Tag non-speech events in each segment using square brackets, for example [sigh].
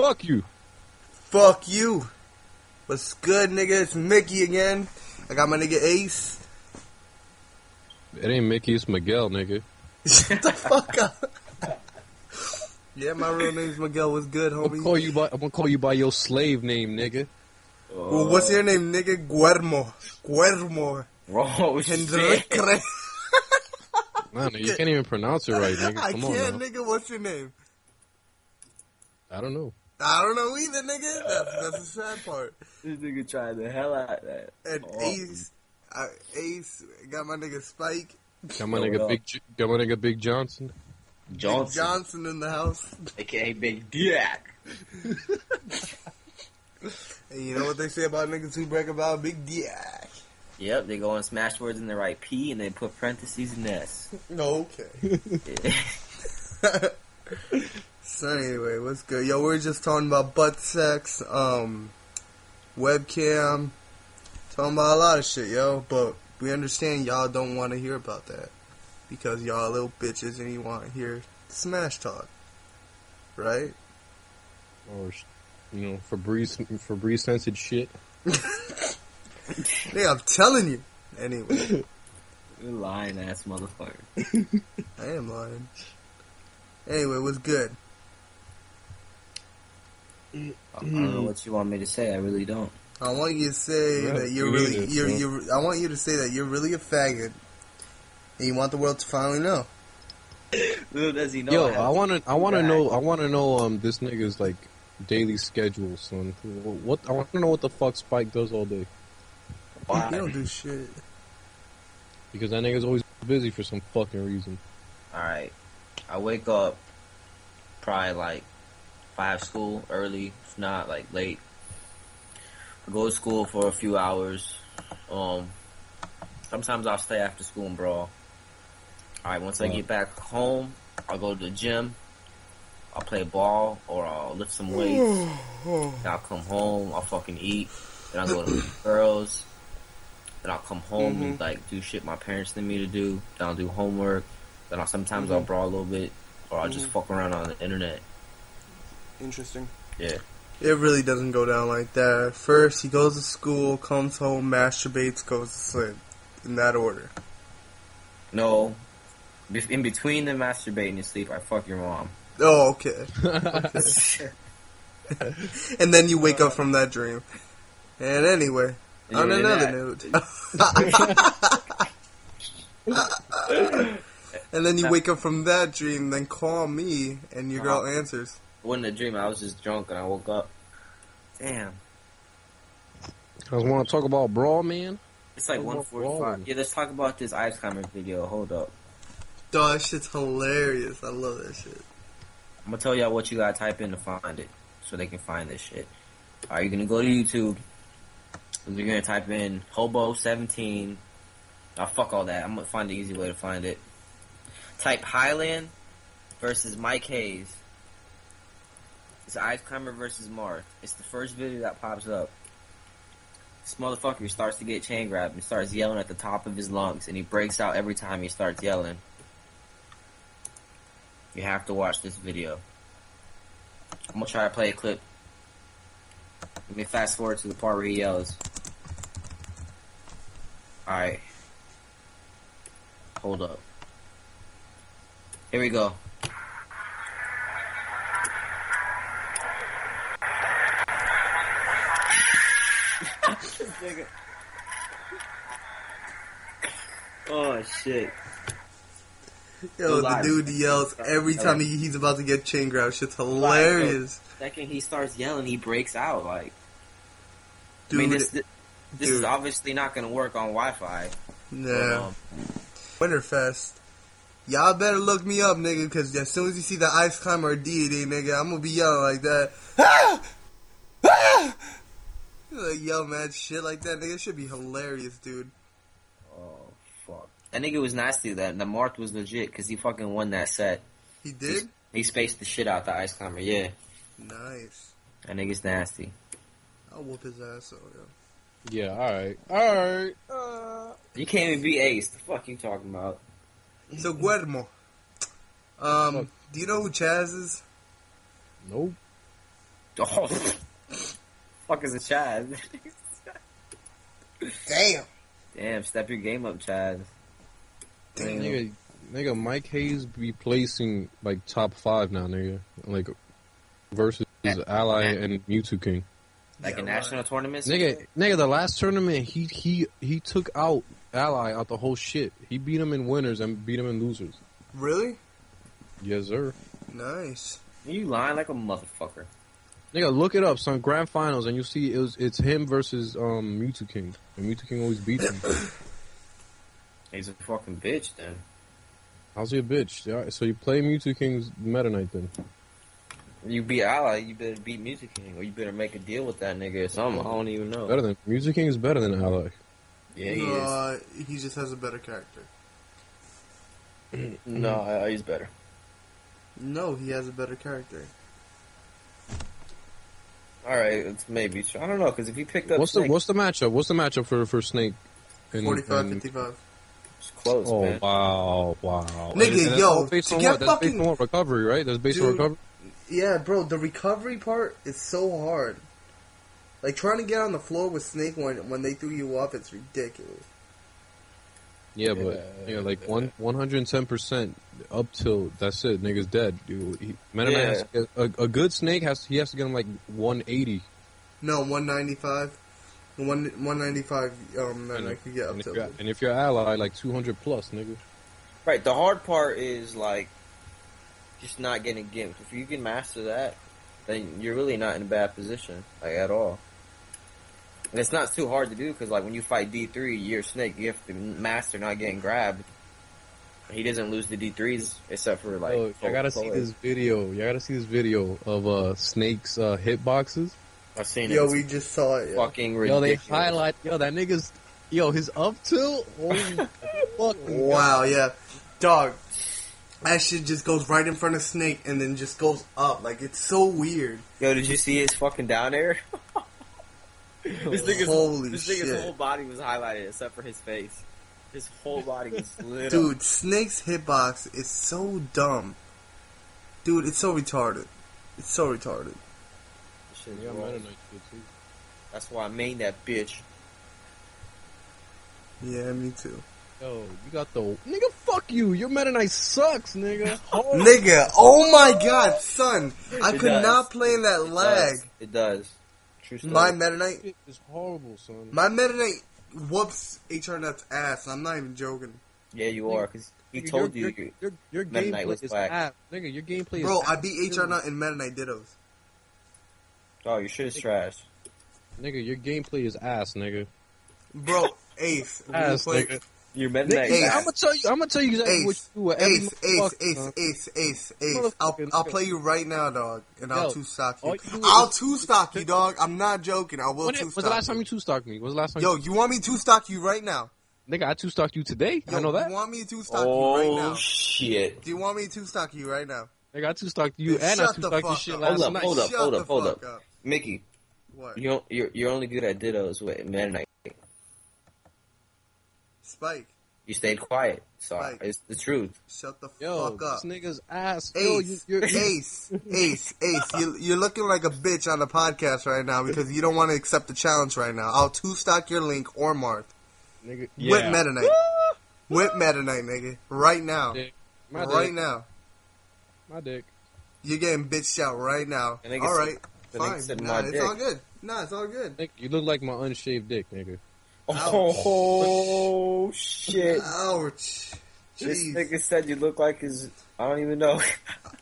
Fuck you. Fuck you. What's good, nigga? It's Mickey again. I got my nigga Ace. It ain't Mickey, it's Miguel, nigga. Shut the fuck up. yeah, my real name's Miguel. What's good, I'm gonna homie? call you by I'm gonna call you by your slave name, nigga. Well, what's your name, nigga? Guermo. Guermo. Oh shit. Man, you can't even pronounce it right, nigga. Come on can't, now. nigga. What's your name? I don't know. I don't know either, nigga. That's, that's the sad part. This nigga tried the hell out of that. And Oh. Ace, I, Ace got my nigga Spike. Got my Yo, nigga. Big got my nigga Big Johnson. Big Johnson, Johnson in the house. aka Big Dick. [laughs] And you know what they say about niggas who break about big dick? Yep, they go and smash words in the right P and they put parentheses in S. [laughs] Okay. [laughs] So anyway, what's good? Yo, we're just talking about butt sex, um, webcam, talking about a lot of shit, yo. But we understand y'all don't want to hear about that because y'all little bitches and you want to hear smash talk, right? Or you know, Febreze Febreze scented shit. [laughs] Hey, I'm telling you. Anyway, [laughs] You lying ass motherfucker. [laughs] I am lying. Anyway, what's good? I don't know what you want me to say. I really don't. I want you to say Yeah, that you're really neither, you're, bro. you're I want you to say that you're really a faggot, and you want the world to finally know. Little does he know. Yo, have I wanna I wanna know I wanna know um this nigga's like daily schedule, son. What I wanna know what the fuck Spike does all day. Why? You don't do shit. Because that nigga's always busy for some fucking reason. Alright. I wake up probably like five school early, if not like late. I go to school for a few hours. Um sometimes I'll stay after school and brawl. Alright, once I get back home, I'll go to the gym. I'll play ball or I'll lift some weights. [sighs] Then I'll come home, I'll fucking eat. Then I'll go to the [clears throat] girls. Then I'll come home and mm-hmm. like do shit my parents need me to do. Then I'll do homework. Then I'll sometimes I'll mm-hmm. brawl a little bit, or I'll just mm-hmm. fuck around on the internet. Interesting. Yeah. It really doesn't go down like that. First, he goes to school, comes home, masturbates, goes to sleep. In that order. No. In between the masturbating and sleep, I fuck your mom. Oh, okay. [laughs] And then you wake up uh. from that dream. And anyway, And on another that. note. [laughs] [laughs] and then you wake up from that dream, then call me, and your uh-huh. girl answers. Wasn't a dream. I was just drunk and I woke up. Damn. I just wanna talk about Brawl Man. It's like 145. Yeah, let's talk about this ice climber video. Hold up. Dog, that shit's hilarious. I love that shit. I'm gonna tell y'all what you gotta type in to find it, so they can find this shit. Alright, you're gonna go to YouTube. You're gonna type in hobo 17. Oh, fuck all that. I'm gonna find the easy way to find it. Type Highland versus Mike Hayes. It's Ice Climber versus Marth. It's the first video that pops up. This motherfucker starts to get chain grabbed and starts yelling at the top of his lungs, and he breaks out every time he starts yelling. You have to watch this video. I'm gonna try to play a clip. Let me fast forward to the part where he yells. Alright. Hold up. Here we go. Oh shit. Yo, the Live. dude yells every time he, he's about to get chain grabbed. Shit's hilarious. Second he starts yelling, he breaks out. Like, Dude, I mean, this, this, this is obviously not gonna work on Wi-Fi. yeah. Um, Winterfest. Y'all better look me up, nigga, because as soon as you see the ice climber or deity, nigga, I'm gonna be yelling like that. [laughs] Ah! Ah! Like, yell mad shit like that, nigga. Should be hilarious, dude. oh fuck. That nigga was nasty. That the Marth was legit because he fucking won that set. He did? He spaced the shit out the ice climber. Yeah, Nice. that nigga's nasty. I'll whoop his ass, though, yo. Yeah, alright. Alright. Uh, You can't even be ace. The fuck you talking about? So, Guermo. Um, do you know who Chaz is? nope. [laughs] Oh, fuck is a Chaz? Damn. Damn, step your game up, Chaz. Damn. Nigga, nigga, Mike Hayes be placing like top five now, nigga. Like versus Yeah. Ally Yeah. and Mewtwo King. Like Yeah, in right. national tournaments. Nigga, nigga, the last tournament he he he took out Ally out the whole shit. He beat him in winners and beat him in losers. Really? Yes, sir. Nice. You lying like a motherfucker. Nigga, look it up, son. Grand finals, and you see it was it's him versus um Mewtwo King, and Mewtwo King always beats him. [laughs] He's a fucking bitch then. How's he a bitch? Yeah, so you play Mewtwo King's Meta Knight then? You beat Ally, you better beat Mewtwo King, or you better make a deal with that nigga or something. I don't even know. Better than Mewtwo King is better than Ally. Yeah, he is. Uh, he just has a better character. [clears throat] No, uh, he's better. No, he has a better character. All right, it's maybe. I don't know because if you picked up What's the what's the matchup? What's the matchup for for Snake? And, 45, and- 55. it's close, Oh man. wow, wow. Nigga, And- and that's yo, all based to on get what? That's based fucking- on what? recovery, right? That's based on recovery. Yeah, bro, the recovery part is so hard. Like trying to get on the floor with Snake when when they threw you off, it's ridiculous. Yeah, but yeah, like one one hundred and ten percent up till that's it. Nigga's dead. Dude, he, Meta Yeah. has to a, a good Snake has he has to get him like one eighty. No, 195. One 195. Um, And, and I could get up and, if to. you're- and if you're ally, like two hundred plus, nigga. Right. The hard part is like just not getting gimped. If you can master that, then you're really not in a bad position, like at all. And it's not too hard to do because like when you fight D three, you're Snake. You have to master not getting grabbed. He doesn't lose the D threes except for like. Yo, I gotta see this video. You gotta see this video of uh Snake's uh, hitboxes. I've seen Yo, it. Yo, we just saw it. Yeah. fucking Yo, ridiculous. they highlight. Yo, that nigga's. Yo, his up tilt. [laughs] Wow, God. yeah, dog. That shit just goes right in front of Snake and then just goes up. Like it's so weird. Yo, did you see his fucking down air? [laughs] this nigga's, Holy this nigga's shit. whole body was highlighted except for his face. His whole body was [laughs] lit up. Dude, Snake's hitbox is so dumb. Dude, it's so retarded. It's so retarded. This shit's Yeah, wrong. Meta Knight too. That's why I made that bitch. Yeah, me too. Yo, you got the nigga. Fuck you. Your Meta Knight sucks, nigga. [laughs] Oh, Nigga, oh my god, son. I It could does. not play in that It lag. does. It does. True story. My Meta Knight, is horrible, son. my Meta Knight whoops HR Nut's ass. I'm not even joking. yeah, you are, because he Nigga, told your, you. your, your, your Meta Knight gameplay was is whack. ass, nigga. Your gameplay Bro, is I beat too. HR Nut in Meta Knight Dittos. Oh, your shit is trash. Nigga, your gameplay is ass, nigga. Bro, Ace. Ass, nigga. Your Meta Nigga, Knight. I'm gonna tell you. I'm gonna tell you exactly what you Ace, do. Ace, Ace, Ace. Ace, Ace, Ace. I'll, I'll play you right now, dog, and I'll two stock you. you I'll two stock you, dog. I'm not joking. I will When it, two was the last time you. you two stocked me? Was the last time? Yo, you want me to two stock you right now? nigga, I two stocked you today. Yo, I know that. You want me to two stock you right Oh now? shit! Do you want me to two stock you right now? Nigga, I two stocked you, Dude, and I two the stocked you shit up. last Hold up, night. hold up, Shut hold the up, hold up. Mickey, What? you don't, you're you're only good at dittos with Meta Knight. Spike, You stayed quiet, so Right. it's the truth. shut the Yo, fuck up. this nigga's ass. Yo, you, Ace, you're, Ace, Ace, Ace. You, you're looking like a bitch on the podcast right now because you don't want to accept the challenge right now. I'll two stock your link or Marth nigga, with yeah. Meta Knight. with Meta Knight, nigga. Right now. Dick. Right dick. now. My dick. You're getting bitched out right now. The nigga All said- right. the nigga Fine. Nah, it's dick. all good. Nah, it's all good. You look like my unshaved dick, nigga. Oh shit! Ouch. This Jeez. nigga said you look like his. I don't even know.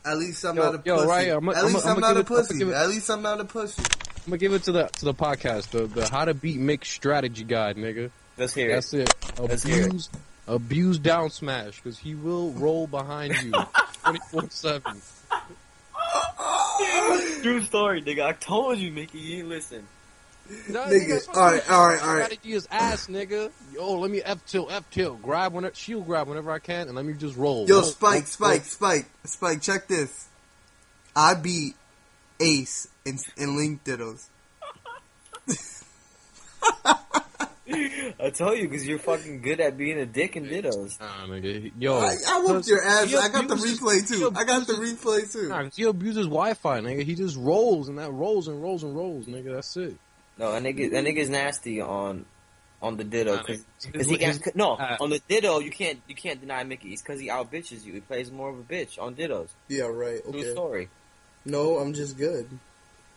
At least I'm Yo, not a yo, pussy. right, I'm a- At I'm least I'm I'm, a not give a it- pussy. it- At least I'm not a pussy. I'm gonna give it to the to the podcast, the the how to beat Mick strategy guide, nigga. Let's hear it. That's it. Let's hear it. Abuse, abuse down smash because he will roll behind you, [laughs] twenty four seven. True story, nigga. I told you, Mickey. You didn't listen. Nigga, alright, alright, alright. Strategy is ass, nigga. Yo, let me F tilt, F tilt, grab whenever, shield grab whenever I can, and let me just roll. Yo, Roll, Spike, roll, Spike, Spike, Spike, check this. I beat Ace in, in Link Dittos. [laughs] I told you because you're fucking good at being a dick and dittos. Nah, nigga. Yo, I, I whooped your ass. he I got the replay he too. I got the replay too. Nah, 'cause he abuses Wi-Fi, nigga. He just rolls and that rolls and rolls and rolls, nigga. That's it. No, that nigga, that nigga's nasty on on the ditto because he his- got no uh, on the ditto. You can't you can't deny Mickey. It's because he out bitches you. He plays more of a bitch on dittos. Yeah, right. True Okay. story. No, I'm just good.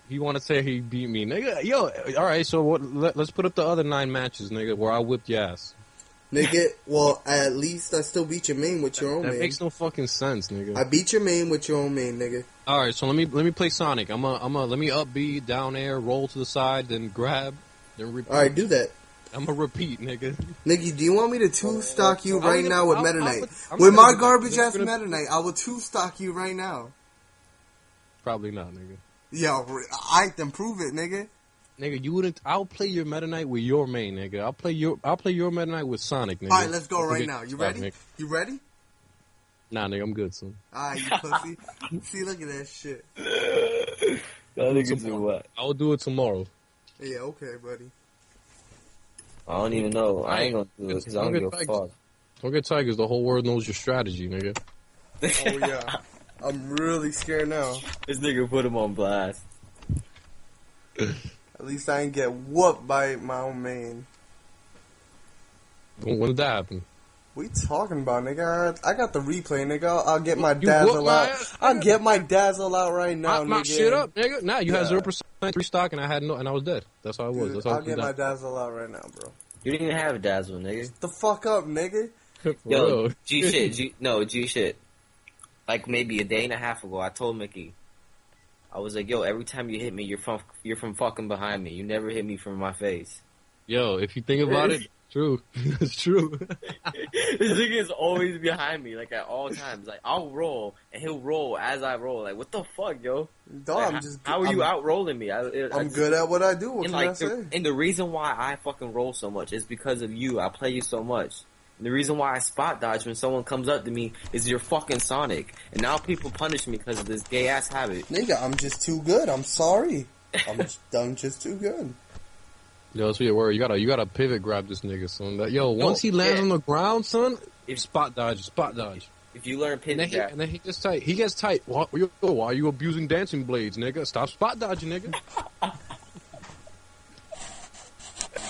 He want to say he beat me, nigga. Yo, all right. So what? Let, let's put up the other nine matches, nigga, where I whipped your ass. Nigga, well, at least I still beat your main with your own That main. makes no fucking sense, nigga. I beat your main with your own main, nigga. All right, so let me let me play Sonic. I'm a I'm a let me up B down air, roll to the side, then grab, then repeat. Alright, do that. I'm a repeat, nigga. Nigga, do you want me to two stock you right gonna- now with Meta Knight? With my garbage ass gonna- Meta Knight, I will two stock you right now. Probably not, nigga. Yo, I can prove it, nigga. Nigga, you wouldn't. I'll play your Meta Knight with your main, nigga. I'll play your. I'll play your Meta Knight with Sonic, nigga. Alright, let's go right now. You ready? nigga. You ready? Nah, nigga, I'm good, son. Alright, you pussy. [laughs] See, look at that shit. That nigga do what? I'll do it tomorrow. Yeah, okay, buddy. I don't even know. I ain't gonna do it because I don't I'm give a fuck. Don't get tigers. The whole world knows your strategy, nigga. Oh yeah. I'm really scared now. This nigga put him on blast. [laughs] At least I ain't get whooped by my own man. When when did that happen? We talking about, nigga? I I got the replay, nigga. I'll, I'll get my You dazzle my out. ass, I'll get my dazzle out right now, I, my nigga. shit up, nigga. Nah, you had zero percent restock, and I had no, and I was dead. That's how I was. Dude, That's how I'll I get my was. dazzle out right now, bro. You didn't even have a dazzle, nigga. The fuck up, nigga. [laughs] Yo, G shit, [laughs] G no G shit. Like maybe a day and a half ago, I told Mickey, I was like, "Yo, every time you hit me, you're from you're from fucking behind me. You never hit me from my face." Yo, if you think about it, [laughs] true. [laughs] it's true. [laughs] this nigga is always behind me, like at all times. Like I'll roll and he'll roll as I roll. Like what the fuck, yo? Dog, Like, I'm how- just. how are you I'm, out rolling me? I, I, I'm just- good at what I do. What And can I like, say? the, and the reason why I fucking roll so much is because of you. I play you so much. And the reason why I spot dodge when someone comes up to me is you're fucking Sonic. And now people punish me because of this gay ass habit. Nigga, I'm just too good. I'm sorry. I'm [laughs] just, I'm just too good. Yo, that's what your word. You gotta, you gotta pivot grab this nigga, son. That, yo, once he lands yeah. on the ground, son, If- spot dodge, spot dodge. If you learn And then, he, and then he gets tight. He gets tight. Why, yo, why are you abusing dancing blades, nigga? Stop spot dodging, nigga. [laughs]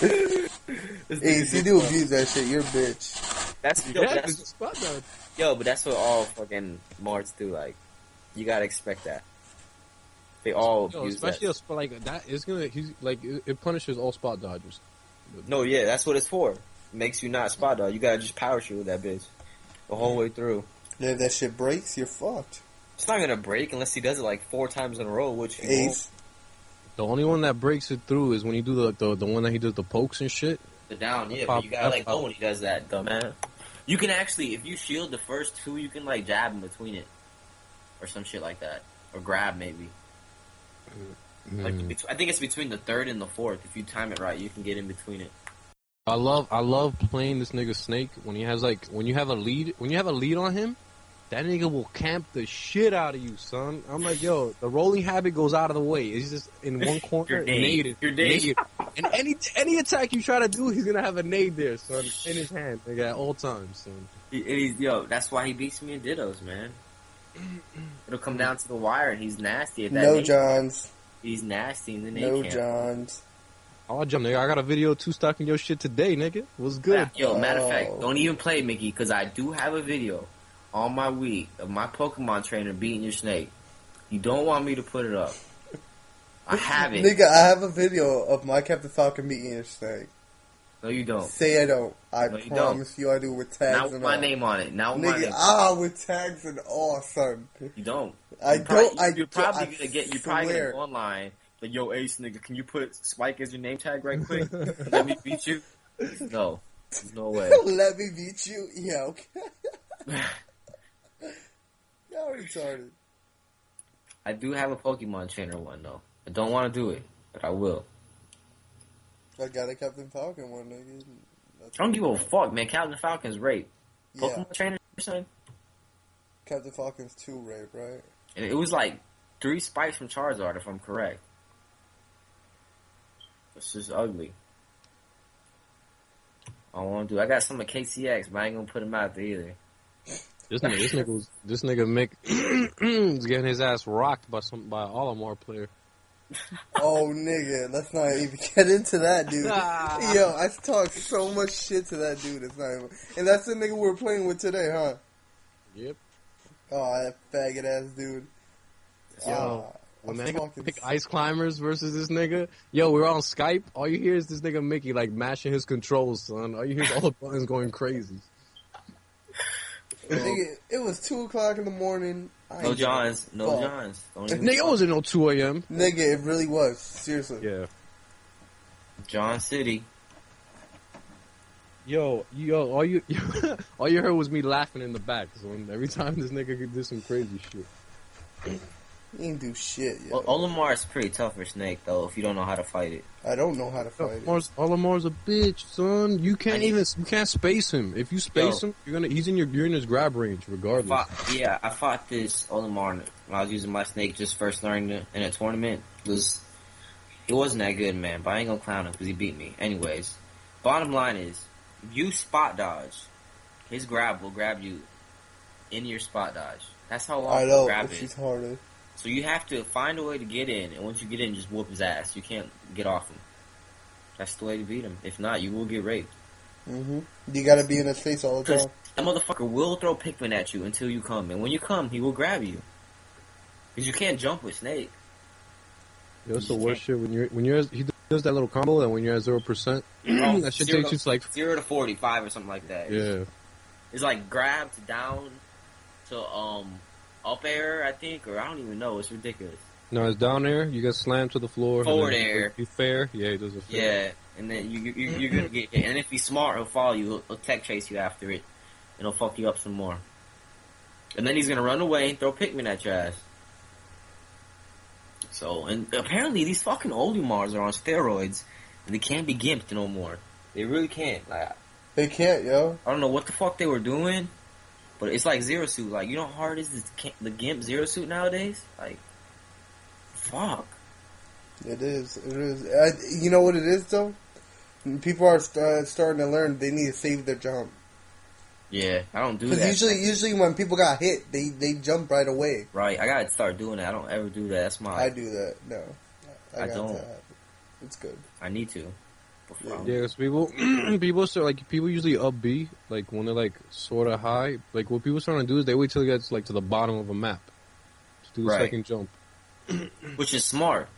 [laughs] this Hey, nigga if you do fuck- abuse that shit, you're a bitch. that's yo, yeah, but 'cause that's it's spot dodge. yo, but that's what all fucking Marths do. Like, you gotta expect that. They all Yo, abuse especially that. spot like that is gonna. He's like it, it punishes all spot dodgers. No, yeah, that's what it's for. makes you not spot dodge. You gotta just power shield with that bitch the whole way through. And if that shit breaks, you're fucked. It's not gonna break unless he does it like four times in a row, which he won't. Ace. The only one that breaks it through is when you do the the, the one that he does the pokes and shit. The down, yeah, Pop- but you gotta let pop. go when he does that, though, man. You can actually, if you shield the first two, you can like jab in between it, or some shit like that, or grab maybe. Mm. bet- I think it's between the third and the fourth. If you time it right, you can get in between it. I love I love playing this nigga Snake when he has like when you have a lead when you have a lead on him, that nigga will camp the shit out of you, son. I'm like, yo, the rolling habit goes out of the way. It's just in one [laughs] corner, You're dead. nade, You're dead. nade. And any any attack you try to do, he's gonna have a nade there, son, in his hand, nigga, at all times, son. He, he's yo, that's why he beats me in dittos, man. It'll come down to the wire, and he's nasty at that. No nade. Johns. He's nasty in the nade No camp. Johns. Oh, I'll jump, nigga. I got a video two stocking your shit today, nigga. What's good? Yo, matter of Oh. fact, don't even play Mickey because I do have a video on my week of my Pokemon trainer beating your snake. You don't want me to put it up. I [laughs] have it. Nigga, I have a video of my Captain Falcon beating your snake. No, you don't. Say I don't. I No, you promise you I do with tags Not with and my all. name on it. Not with my name. ah, with tags and all, son. You don't. I You probably- don't. I You're don't- probably I gonna get. You're probably gonna go online. Like, yo, Ace nigga, can you put Spike as your name tag right quick? Let me beat you. [laughs] No, there's no way. Let me beat you. Yeah, okay. [laughs] Y'all retarded. I do have a Pokemon trainer one though. I don't want to do it, but I will. I got a Captain Falcon one, nigga. That's- I don't give a fuck, man. Captain Falcon's rape. Yeah, Pokemon trainer, son. Captain Falcon's two rape, right? And it was like three spikes from Charizard, if I'm correct. It's just ugly. I want to do. I got some of KCX, but I ain't gonna put them out there either. This nigga, this nigga was, this nigga Mick [clears throat] was getting his ass rocked by some by an Olimar player. Oh, nigga, let's not even [laughs] get into that, dude. Ah. Yo, I talked so much shit to that dude. It's not even. And that's the nigga we're playing with today, huh? Yep. Oh, that faggot ass dude. Yo, Ah, When I'm that nigga fucking pick ice climbers versus this nigga, yo, we're on Skype. All you hear is this nigga Mickey like mashing his controls, son. All you hear is all the [laughs] buttons going crazy. Nigga, it was two o'clock in the morning. I No Johns, no Fuck. Johns. Nigga, it wasn't no 2 a.m. Nigga, it really was. Seriously. Yeah. John City. Yo, yo, all you, [laughs] all you heard was me laughing in the back. So every time this nigga could do some crazy shit. He ain't do shit yet. Well, Olimar is pretty tough for Snake though. If you don't know how to fight it, I don't know how to fight it. Olimar's, Olimar's a bitch, son. You can't need- even, you can't space him. If you space Yo. him, you're gonna, he's in your, you're in his grab range I regardless. fought, yeah, I fought this Olimar when I was using my Snake just first learning it in a tournament. It was it wasn't that good, man. But I ain't gonna clown him because he beat me. Anyways, bottom line is, you spot dodge, his grab will grab you in your spot dodge. That's how long I know, grab but is. harder. So you have to find a way to get in, and once you get in, just whoop his ass. You can't get off him. That's the way to beat him. If not, you will get raped. hmm You gotta be in his face all the time. that motherfucker will throw Pikmin at you until you come, and when you come, he will grab you. Because you can't jump with Snake. Yo, it's the You worst shit when you're, when you're, he does that little combo and when you're at zero percent, [clears throat] Oh, [clears throat] that shit zero takes you to like, Zero to forty-five or something like that. yeah. It's like grab to down to um up air, I think, or I don't even know. It's ridiculous. No, it's down air. You get slammed to the floor. Forward air. You fair? Yeah, he does a fair. Yeah, and then you, you you're gonna get hit. And if he's smart, he'll follow you. He'll, he'll tech chase you after it, and he'll fuck you up some more. And then he's gonna run away and throw Pikmin at your ass. So, and apparently these fucking Olimars are on steroids, and they can't be gimped no more. They really can't. Like, They can't, yo. I don't know what the fuck they were doing, but it's like Zero Suit. Like, you know how hard is this, the gimp Zero Suit nowadays? Like, fuck. It is. It is. I, you know what it is though? People are st- starting to learn they need to save their jump. Yeah, I don't do that. usually, usually when people got hit, they they jump right away. Right, I gotta start doing that. I don't ever do that. That's my. I do that. No, I got don't. That. It's good. I need to. Before Yeah, 'cause people, [clears throat] people start like people usually up B, like when they're like sort of high. Like what people start to do is they wait till it gets like to the bottom of a map to do the Right. second jump. [clears throat] Which is smart.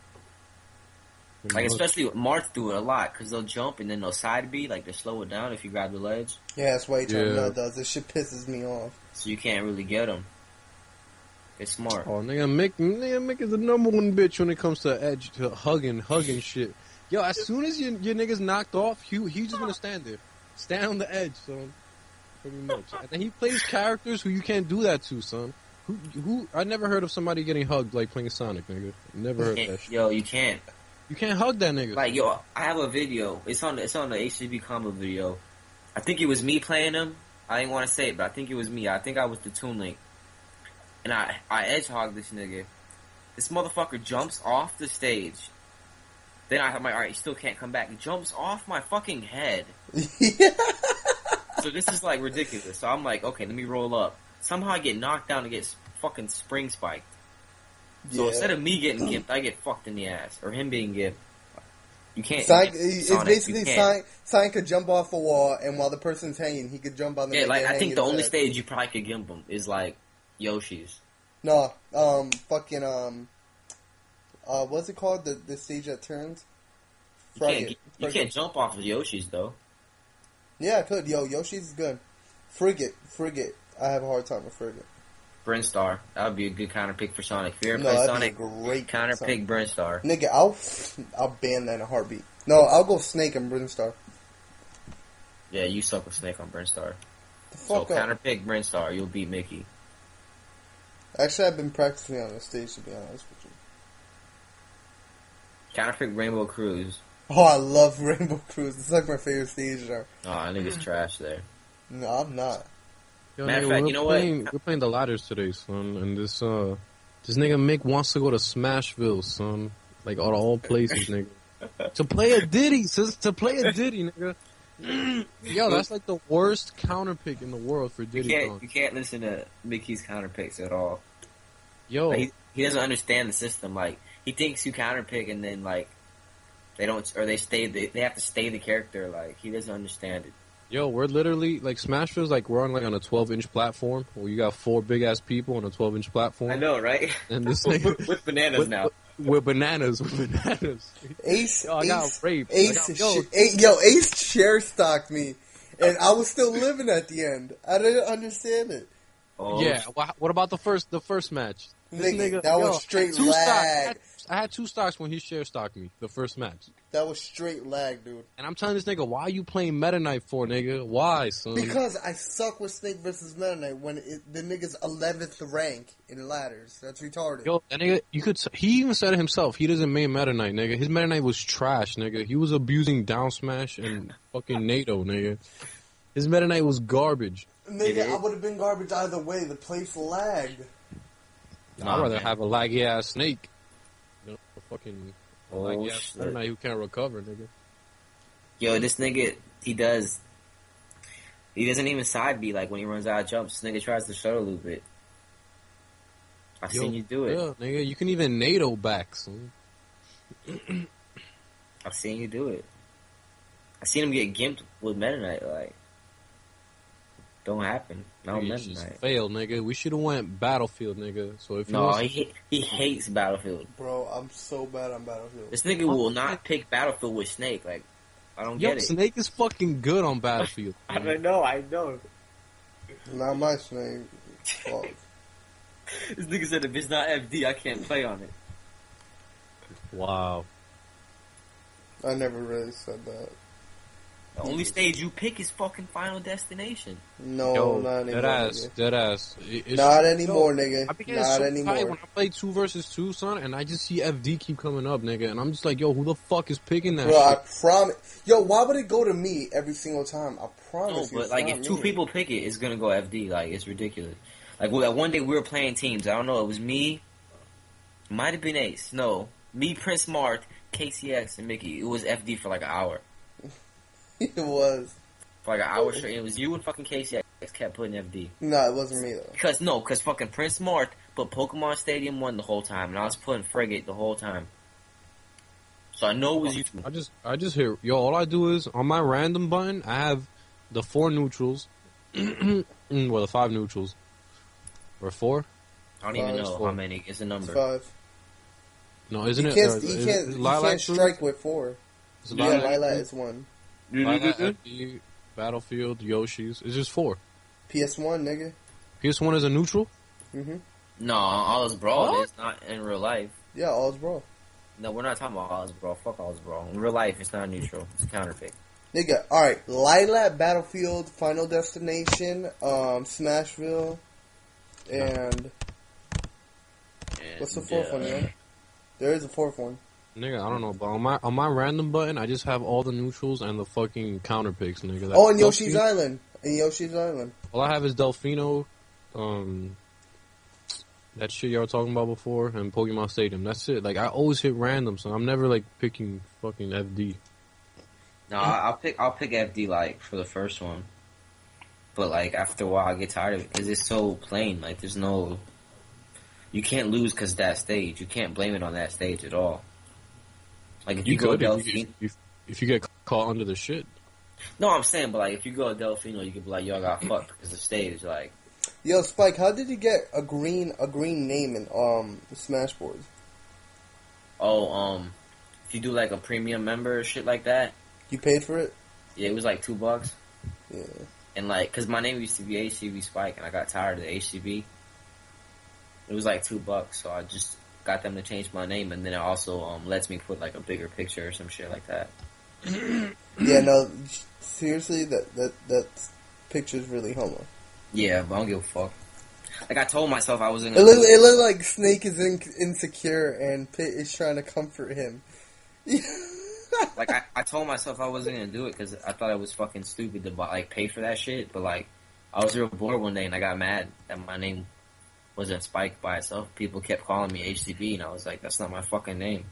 Like, You know? especially Marth do it a lot, because they'll jump and then they'll side B, like they slow it down if you grab the ledge. Yeah, that's why Eternal Yeah. Nut does. This shit pisses me off. So you can't really get them. It's smart. Oh, nigga, Mick, nigga, Mick is the number one bitch when it comes to edge, to hugging, hugging shit. Yo, as soon as your, your nigga's knocked off, he, he's just gonna stand there. Stand on the edge, son. Pretty much. And he plays characters who you can't do that to, son. Who, who, I never heard of somebody getting hugged like playing Sonic, nigga. Never heard that [laughs] shit. Yo, you can't. You can't hug that nigga. Like, yo, I have a video. It's on the, it's on the HCB combo video. I think it was me playing him. I didn't want to say it, but I think it was me. I think I was the Toon Link. And I, I edge hog this nigga. This motherfucker jumps off the stage. Then I, I'm like, alright, he still can't come back. He jumps off my fucking head. [laughs] So this is like ridiculous. So I'm like, okay, let me roll up. Somehow I get knocked down and get fucking spring spiked. So Yeah. instead of me getting [clears throat] gimped, I get fucked in the ass. Or him being gimped. You can't. Sonic, you it's Sonic, basically you. Sonic, Sonic could jump off a wall, and while the person's hanging, he could jump on the Yeah, like I think the only head. stage you probably could gimp him is like Yoshi's. No, um, fucking, um, uh, what's it called? The the stage that turns? You can't, you Frigate. can't jump off of Yoshi's though. Yeah, I could. Yo, Yoshi's good. Frigate, Frigate. I have a hard time with Frigate. Brinstar. That would be a good counter pick for Sonic. If you ever No, play Sonic, be a great counter pick Brinstar. Nigga, I'll I'll ban that in a heartbeat. No, I'll go Snake and Brinstar. Yeah, you suck with Snake on Brinstar. The So up. counter pick Brinstar, you'll beat Mickey. Actually, I've been practicing on the stage to be honest with you. Counter pick Rainbow Cruise. Oh, I love [laughs] Rainbow Cruise. It's like my favorite stage there. Oh, think it's trash there. No, I'm not. Yo, Matter of fact, you know what? We're playing the ladders today, son, and this uh, this nigga Mick wants to go to Smashville, son. Like out of all places, nigga. [laughs] to play a Diddy, sis, to play a Diddy, nigga. [clears throat] Yo, that's like the worst counterpick in the world for You Diddy can't Kong. you can't listen to Mickey's counterpicks at all. Yo, Like, he, he doesn't understand the system. Like he thinks you counter pick and then like they don't or they stay they, they have to stay the character. Like he doesn't understand it. yo, we're literally like Smash feels like we're on like on a 12 inch platform where you got four big ass people on a 12 inch platform. I know, right? And this [laughs] with, with bananas with, now. with bananas, with bananas. [laughs] Ace, Yo, I got Ace, raped. I Ace, got- yo, sh- A- yo, Ace share stocked me, and I was still living at the end. I didn't understand it. Oh, yeah. What about the first the first match? This Nigga, that was straight two stocks. Lag. had, I had two stocks when he share stocked me the first match. That was straight lag, dude. And I'm telling this nigga, why are you playing Meta Knight for, nigga? Why, son? Because I suck with Snake versus Meta Knight when it, the nigga's eleventh rank in ladders. That's retarded. Yo, that nigga, you could. He even said it himself. He doesn't main Meta Knight, nigga. His Meta Knight was trash, nigga. He was abusing down smash and [laughs] fucking nado, nigga. His Meta Knight was garbage. Nigga, It I would have been garbage either way. The place lagged. Nah, I'd rather man. have a laggy ass snake. Know, fucking Oh, laggy ass shit. Meta Knight who can't recover, nigga. Yo, this nigga, he does. He doesn't even side B like when he runs out of jumps. This nigga tries to shuttle loop it. I've Yo, seen you do it. Yeah, nigga. You can even nado back, son. [clears throat] I've seen you do it. I seen him get gimped with Meta Knight. Like, don't happen. No Nigga, you Meta just Knight. failed, nigga. We should have went Battlefield, nigga. So if you No, want- he he hates Battlefield. Bro, I'm so bad on Battlefield. This nigga will not pick Battlefield with Snake. Like, I don't Yo, get it. Snake is fucking good on Battlefield. [laughs] I don't know. I know. Not my Snake. Fuck. [laughs] This nigga said if it's not FD, I can't play on it. Wow. I never really said that. The only stage you pick is fucking Final Destination. No, Yo, not anymore. dead ass, nigga. dead ass. It- Not anymore, Yo, nigga. I be Not so tight anymore. when I play two versus two, son, and I just see FD keep coming up, nigga, and I'm just like, yo, who the fuck is picking that Bro, I promise. Yo, why would it go to me every single time? I No, promise you. but it's like not if two me. people pick it, it's gonna go FD. Like it's ridiculous. Like well, one day we were playing teams. I don't know. It was me. Might have been Ace. No, me, Prince Mart, KCX, and Mickey. It was FD for like an hour. [laughs] it was. For like an hour straight. It was you and fucking Casey I kept putting FD. No, it wasn't me though. Because no, because fucking Prince Mart put Pokemon Stadium one the whole time, and I was putting Frigate the whole time. So I know it was you. I just, I just hear, yo, all I do is on my random button, I have the four neutrals, [clears throat] well, the five neutrals, or four? I don't even Uh, know it's how many. It's a It's number. five. Mm-hmm. No, isn't You it? can't, uh, you is- can't, is you can't strike with four. Is Yeah, Lylat Lylat is one. Lylat, Battlefield, Yoshi's. It's just four. PS1, nigga. PS1 is a neutral? Mm-hmm. No, all is brawl What? is not in real life. Yeah, all's bro. No, we're not talking about Oz Brawl. Fuck Oz Brawl. In real life, it's not neutral. It's a counter. Nigga, alright. Lylat, Battlefield, Final Destination, um, Smashville, and what's the fourth one, yeah? yeah? There is a fourth one. Nigga, I don't know, but on my on my random button, I just have all the neutrals and the fucking counter picks, nigga. That- Oh, and Yoshi's Delfino- Island. And Yoshi's Island. All I have is Delfino, um, that shit y'all talking about before, and Pokemon Stadium. That's it. Like I always hit random, so I'm never like picking fucking FD. No, I- I'll pick. I'll pick FD like for the first one. But like after a while, I get tired of it because it's so plain. Like there's no. You can't lose because that stage. You can't blame it on that stage at all. Like if you, You go could if Delfino. you, if, if you get caught under the shit. No, I'm saying, but like if you go Delfino, you could be like, "Yo, I got fucked" because the stage. Like Yo, Spike, how did you get a green a green name in um the Smash Boards? Oh, um, if you do like a premium member or shit like that, You paid for it? yeah, it was like two bucks. Yeah. And like, cause my name used to be HCB Spike, and I got tired of the HCB. It was like two bucks, so I just got them to change my name, and then it also um lets me put like a bigger picture or some shit like that. [clears throat] Yeah, no, seriously, that that that picture's really homo. Yeah, but I don't give a fuck. Like I told myself I. It looked do it looked like Snake is in, insecure and Pit is trying to comfort him. [laughs] like I, I told myself I wasn't gonna do it because I thought it was fucking stupid to buy, like pay for that shit. But like, I was real bored one day and I got mad that my name wasn't Spike by itself. People kept calling me HCB, and I was like, that's not my fucking name.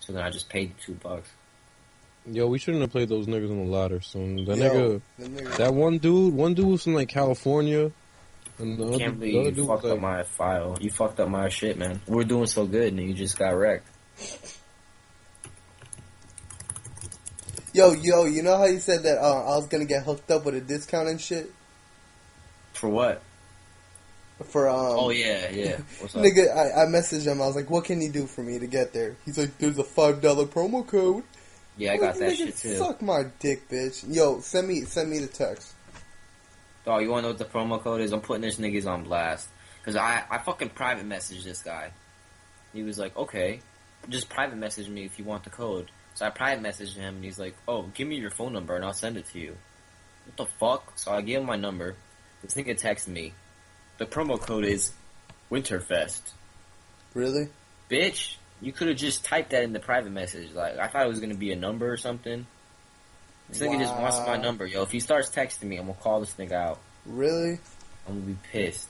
So then I just paid two bucks. Yo, we shouldn't have played those niggas on the ladder. So that Yo, nigga, them niggas- that one dude, one dude was from like California, and the other, Can't the other believe dude you was fucked like, up my file. You fucked up my shit, man. We're doing so good, and you just got wrecked. Yo, yo, you know how you said that uh, I was gonna get hooked up with a discount and shit For what? For um. oh yeah, yeah. Nigga, I, I messaged him. I was like, "What can you do for me to get there?" He's like, "There's a five dollar promo code." Yeah, I I'm got like, that "Nigga, shit too. Suck my dick, bitch. Yo, send me send me the text. Oh, you wanna know what the promo code is? I'm putting this niggas on blast. Cause I, I fucking private messaged this guy. He was like, okay, just private message me if you want the code. So I private messaged him and he's like, oh, give me your phone number and I'll send it to you. What the fuck? So I gave him my number. This nigga texted me. The promo code is Winterfest. Really? Bitch, you could have just typed that in the private message. Like, I thought it was gonna be a number or something. This nigga just wants my number, yo. If he starts texting me, I'm gonna call this nigga out. Really? I'm gonna be pissed.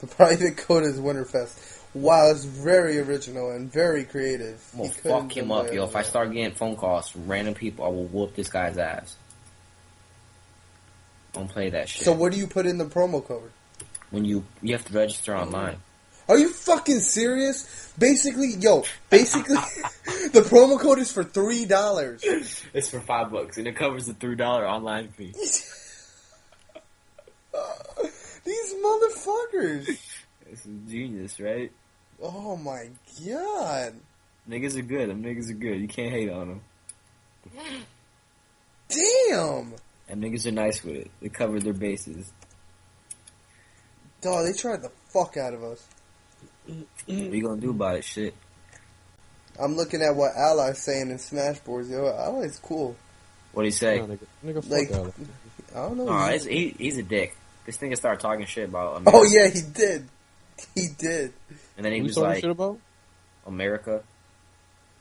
The [laughs] private code is Winterfest. Wow, it's very original and very creative. I'm gonna fuck him up, yo. If I start getting phone calls from random people, I will whoop this guy's ass. Don't play that shit. So what do you put in the promo code? When you you have to register online. Are you fucking serious? Basically, yo, basically, [laughs] the promo code is for three dollars. It's for five bucks, and it covers the three dollar online fee. [laughs] These motherfuckers. This is genius, right? Oh my god. Niggas are good. Them niggas are good. You can't hate on them. Damn. And niggas are nice with it. They cover their bases. Dog, they tried the fuck out of us. What you gonna do about it? Shit. I'm looking at what Ally's saying in Smashboards. Yo, Ally's cool. What do you say? Nah, nigga, nigga, Like, out. I don't know. Nah, he's- he's, he, he's a dick. This nigga started talking shit about oh yeah, he did. He did. And then he What was talking like, shit about? America.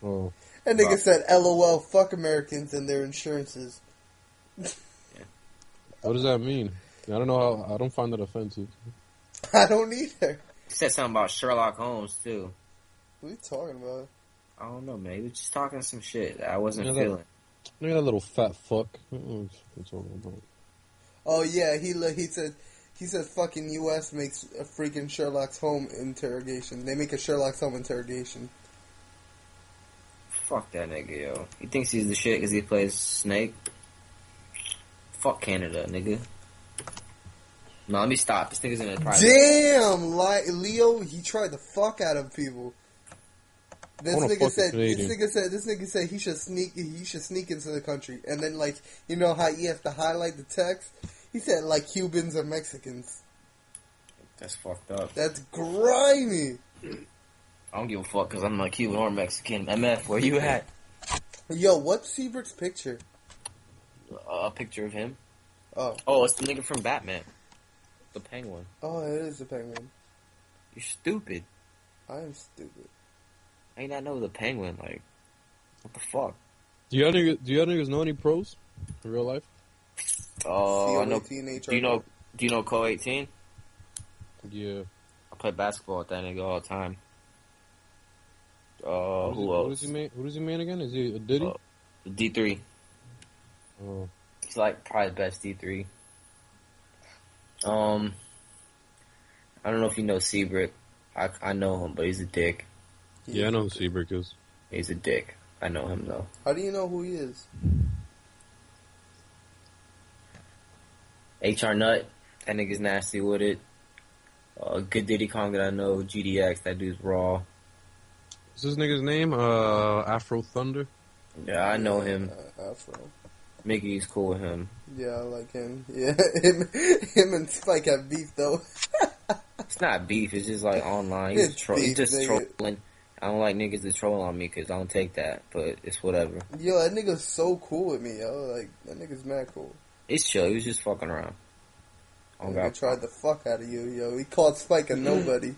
Oh, That nigga Wow. said, "LOL, fuck Americans and their insurances." what does that mean? I don't know how. I don't find that offensive. [laughs] I don't either. He said something about Sherlock Holmes, too. What are you talking about? I don't know, man. He was just talking some shit that I wasn't Yeah, that- feeling. Look at that little fat fuck. I don't know what you're talking about. Oh yeah, he li- he said he said fucking U.S. makes a freaking Sherlock's Home interrogation. They make a Sherlock's Home interrogation. Fuck that nigga, yo. He thinks he's the shit because he plays Snake. Fuck Canada, nigga. No, let me stop. This nigga's in a private. Damn, li- Leo, he tried the fuck out of people. This nigga fuck a said. This nigga said. This nigga said he should sneak. He should sneak into the country, and then like you know how you have to highlight the text. He said like Cubans or Mexicans. That's fucked up. That's grimy. I don't give a fuck because I'm not Cuban or Mexican. MF, where you at? Yo, what's Seabert's picture? A picture of him. Oh, Oh, it's the nigga from Batman. The penguin. oh, it is the penguin. You're stupid. I am stupid. I ain't not know the penguin. Like, what the fuck? Do y'all niggas, do y'all niggas know any pros in real life? Oh, I know. Do you know? Do you know Co 18? Yeah. I play basketball with that nigga all the time. Uh, Who who does he- else? Who does he mean? Who does he mean again? Is he a Diddy? Uh, D three. oh. He's like probably the best D three. Um, I don't know if you know Seabrick. I I know him, but he's a dick. Yeah, I know who Seabrook is. He's a dick. I know him though. How do you know who he is? HR Nut, that nigga's nasty with it. Uh, good Diddy Kong that I know. GDX, that dude's raw. Is his nigga's name? Uh, Afro Thunder. Yeah, I know him. Uh, Afro. Mickey's cool with him. Yeah, I like him. [laughs] Yeah, him, him and Spike have beef though. [laughs] It's not beef. It's just like online. He's, It's tro- he's just nigga. trolling. I don't like niggas that troll on me because I don't take that. But it's whatever. Yo, that nigga's so cool with me, yo. Like that nigga's mad cool. It's chill. He was just fucking around. I That don't nigga got tried the fuck out of you, yo. He called Spike a [clears throat] nobody.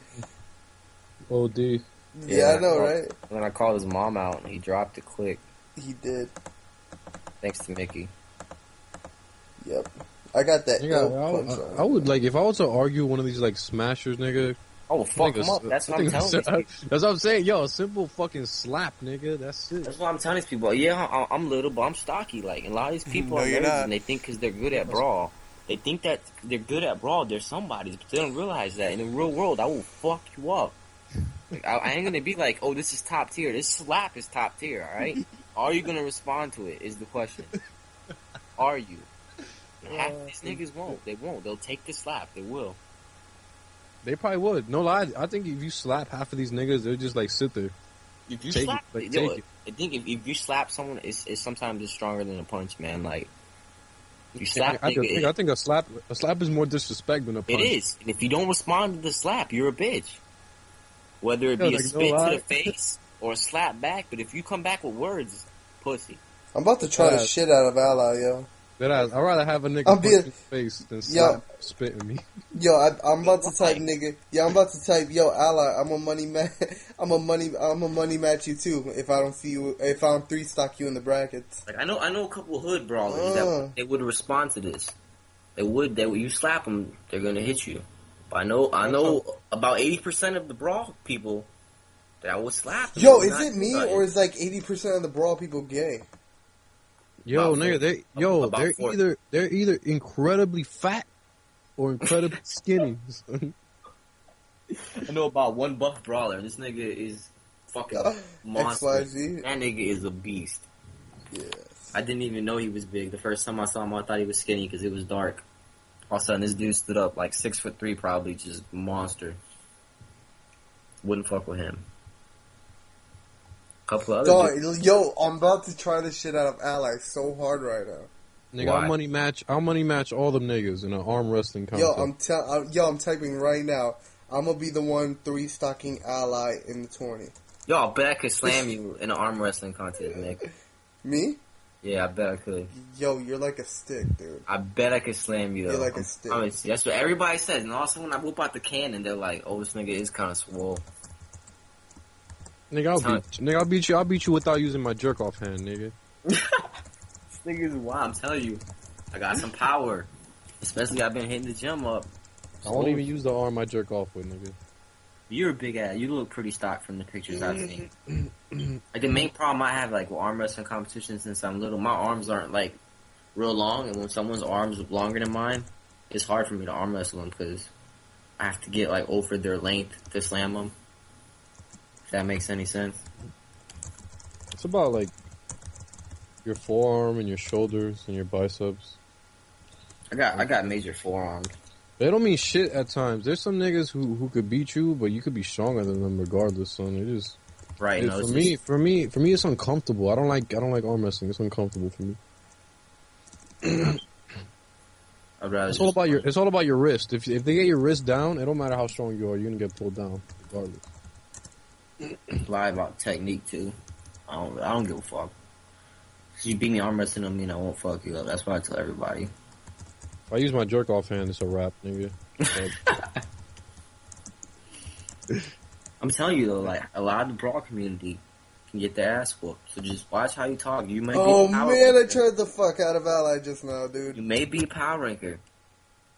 OD. yeah, Yeah, I know, well- right? When I called his mom out, he dropped it quick. He did. Thanks to Mickey. Yep. I got that. Nigga, ill I. I, I would like if I was to argue one of these like smashers, nigga. Oh fuck Nigga, up. That's what I'm [laughs] telling these [laughs] people. That's what I'm saying. Yo, a simple fucking slap, nigga. That's it. That's what I'm telling these people. Yeah, I- I'm little, but I'm stocky. Like and a lot of these mm, people No, are you're nerds, not. and they think because they're good at brawl, they think that they're good at brawl. They're somebody's, but they don't realize that in the real world, I will fuck you up. Like, I, I ain't gonna be like, oh, this is top tier. This slap is top tier. All right. [laughs] Are you gonna respond to it? Is the question. Are you? Half of these niggas won't. They won't. They'll take the slap. They will. They probably would. No lie. I think if you slap half of these niggas, they'll just like sit there. If you Take it, slap, like, yo, take it. I think if, if you slap someone, it's, it's sometimes it's stronger than a punch, man. Like you slap, I, I, nigga, think, I think a slap, a slap is more disrespect than a punch. It is. And if you don't respond to the slap, you're a bitch. Whether it Yo, be a like, no spit to the face or a slap back, but if you come back with words, pussy. I'm about to try the shit out of Ally, yo. That I, I'd rather have a nigga I'm punch being- in face than Yo. slap spit in me. [laughs] Yo, I, I'm about to type, nigga. Yeah, I'm about to type, yo, Ally. I'm a money ma- [laughs] I'm a money. I'm a money match you too. If I don't see you, if I don't three stock you in the brackets. Like I know, I know a couple hood brawlers Uh. that they would respond to this. They would. They you slap them, they're gonna hit you. But I know, I know about eighty percent of the brawl people that I would slap. them. Yo, They're is it me nothing. or is like 80 percent of the brawl people gay? Yo, About nigga, they yo, about they're four. either they're either incredibly fat or incredibly [laughs] skinny. I know about one buff brawler. This nigga is fucking uh, monster. XYZ. That nigga is a beast. Yeah. I didn't even know he was big. The first time I saw him, I thought he was skinny because it was dark. All of a sudden, this dude stood up like six foot three, probably just monster. Wouldn't fuck with him. Couple of other Dog, yo, I'm about to try the shit out of Ally so hard right now. Nigga, Why? I'll money match. I'll money match all them niggas in an arm wrestling contest. Yo, I'm tell, I'm, yo, I'm typing right now. I'm gonna be the one three stocking Ally in the tourney. Yo, I bet I could [laughs] slam you in an arm wrestling contest, Nick. Me? Yeah, I bet I could. Yo, you're like a stick, dude. I bet I could slam you though. You're like a I'm- stick. I mean, that's what everybody says. And also, when I whip out the cannon, they're like, "Oh, this nigga is kind of swole." Nigga, I'll Ton- beat. Nigga, I'll beat you. I'll beat you without using my jerk off hand, nigga. [laughs] This nigga is wild. I'm telling you, I got some power. Especially, I've been hitting the gym up. I won't even use the arm I jerk off with, nigga. You're a big ass. You look pretty stock from the pictures I've seen. [clears throat] like the main problem I have, like with arm wrestling competitions, since I'm little, my arms aren't like real long, and when someone's arms are longer than mine, it's hard for me to arm wrestle them because I have to get like over their length to slam them. If that makes any sense. It's about like your forearm and your shoulders and your biceps. I got I got major forearm. They don't mean shit at times. There's some niggas who who could beat you, but you could be stronger than them regardless. Son, it is. Right. it- no, for it's me, just- for me, for me, it's uncomfortable. I don't like I don't like arm wrestling. It's uncomfortable for me. [clears throat] I'd rather It's all just- about your. It's all about your wrist. If if they get your wrist down, it don't matter how strong you are. You're gonna get pulled down regardless. Lie about technique too. I don't I don't give a fuck. If you beat me arm wrestling, I mean I won't fuck you up. That's what I tell everybody. If I use my jerk off hand, it's a wrap, nigga. [laughs] I'm telling you though, like a lot of the brawl community can get their ass whooped. So just watch how you talk. You might be Oh a power man, I ranker. tried the fuck out of Ally just now, dude. You may be a power ranker,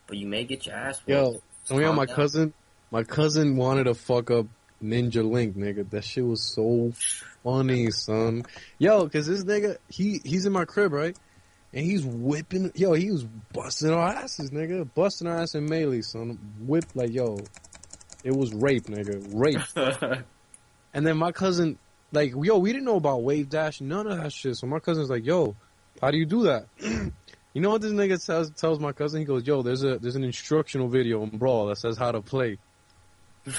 but you may get your ass whooped. Yo, so yeah, Calm my down. cousin, my cousin wanted to fuck up Ninja Link, nigga. That shit was so funny, son. Yo, cause this nigga, he he's in my crib, right? And he's whipping, yo, he was busting our asses, nigga. Busting our ass in melee, son. Whip, like, yo, it was rape, nigga. Rape. [laughs] And then my cousin, like, yo, we didn't know about wave dash, none of that shit. So my cousin's like, yo, how do you do that? [clears throat] you know what this nigga tells tells my cousin? He goes, yo, there's a there's an instructional video on Brawl that says how to play.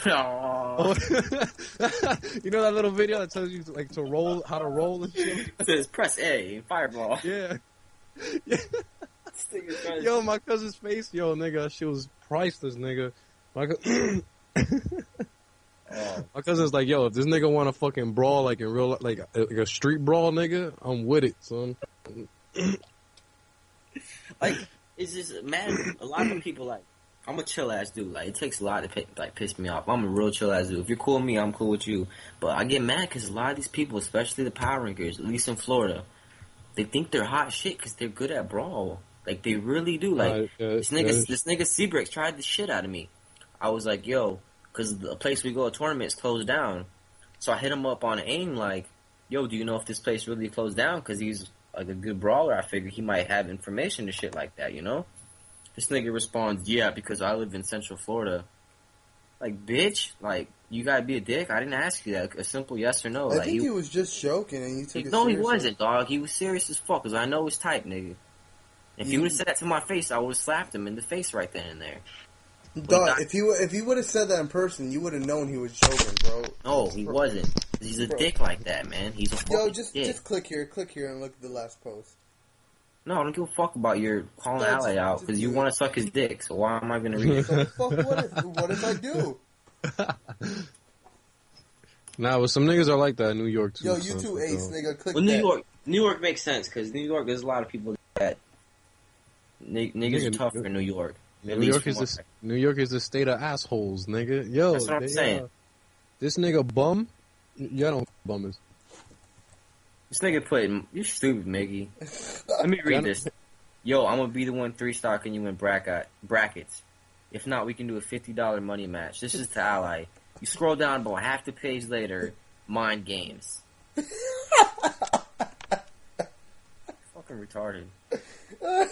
Aw. [laughs] you know that little video that tells you like to roll, how to roll and shit. It says press A in fireball. Yeah. This nigga's trying to- Yo, my cousin's face, yo, nigga, she was priceless, nigga. My, co- [coughs] Oh. my cousin's like, yo, if this nigga want to fucking brawl like in real, like, like a street brawl, nigga, I'm with it, son. like it's just man. A lot of people like I'm a chill ass dude. Like it takes a lot to like piss me off. I'm a real chill ass dude. If you're cool with me, I'm cool with you. But I get mad because a lot of these people, especially the power rankers, at least in Florida, they think they're hot shit because they're good at brawl. Like they really do. Like Uh, yeah, this nigga, yeah. this nigga Seabricks tried the shit out of me. I was like, yo, because the place we go to tournaments closed down. So I hit him up on AIM like, "Yo, do you know if this place really closed down? Because he's like a good brawler. I figure he might have information and shit like that, you know." This nigga responds, "Yeah, because I live in Central Florida." Like, bitch, like you gotta be a dick. I didn't ask you that. A simple yes or no. I like, think you- he was just joking and he took it no, he wasn't, dog. He was serious as fuck. Cause I know his type, nigga. If he You- would have said that to my face, I would have slapped him in the face right then and there. Dog, not- if he if he would have said that in person, you would have known he was joking, bro. No, he wasn't. He's a Bro. dick like that, man. He's a Yo, just dick. just click here, click here, and look at the last post. No, I don't give a fuck about your calling No, ally out because you want to suck his dick. So why am I gonna read it? [laughs] The fuck, what if what if I do? [laughs] Nah, but some niggas are like that in New York too. Yo, you son, two for ace, sure. nigga, click Well, New that. York, New York makes sense because New York, there's a lot of people that Nig- niggas Nigga, are tougher in New York. New York is the New York is the state of assholes, nigga. Yo, That's what I'm they, saying. uh, this nigga bum. Y'all don't bum is. This nigga put, you stupid, Miggy. Let me read this. Yo, I'm gonna be the one three stocking you in bracket brackets. If not, we can do a fifty dollar money match. This is to ally. You scroll down about half the page later. Mind games. [laughs] Fucking retarded. I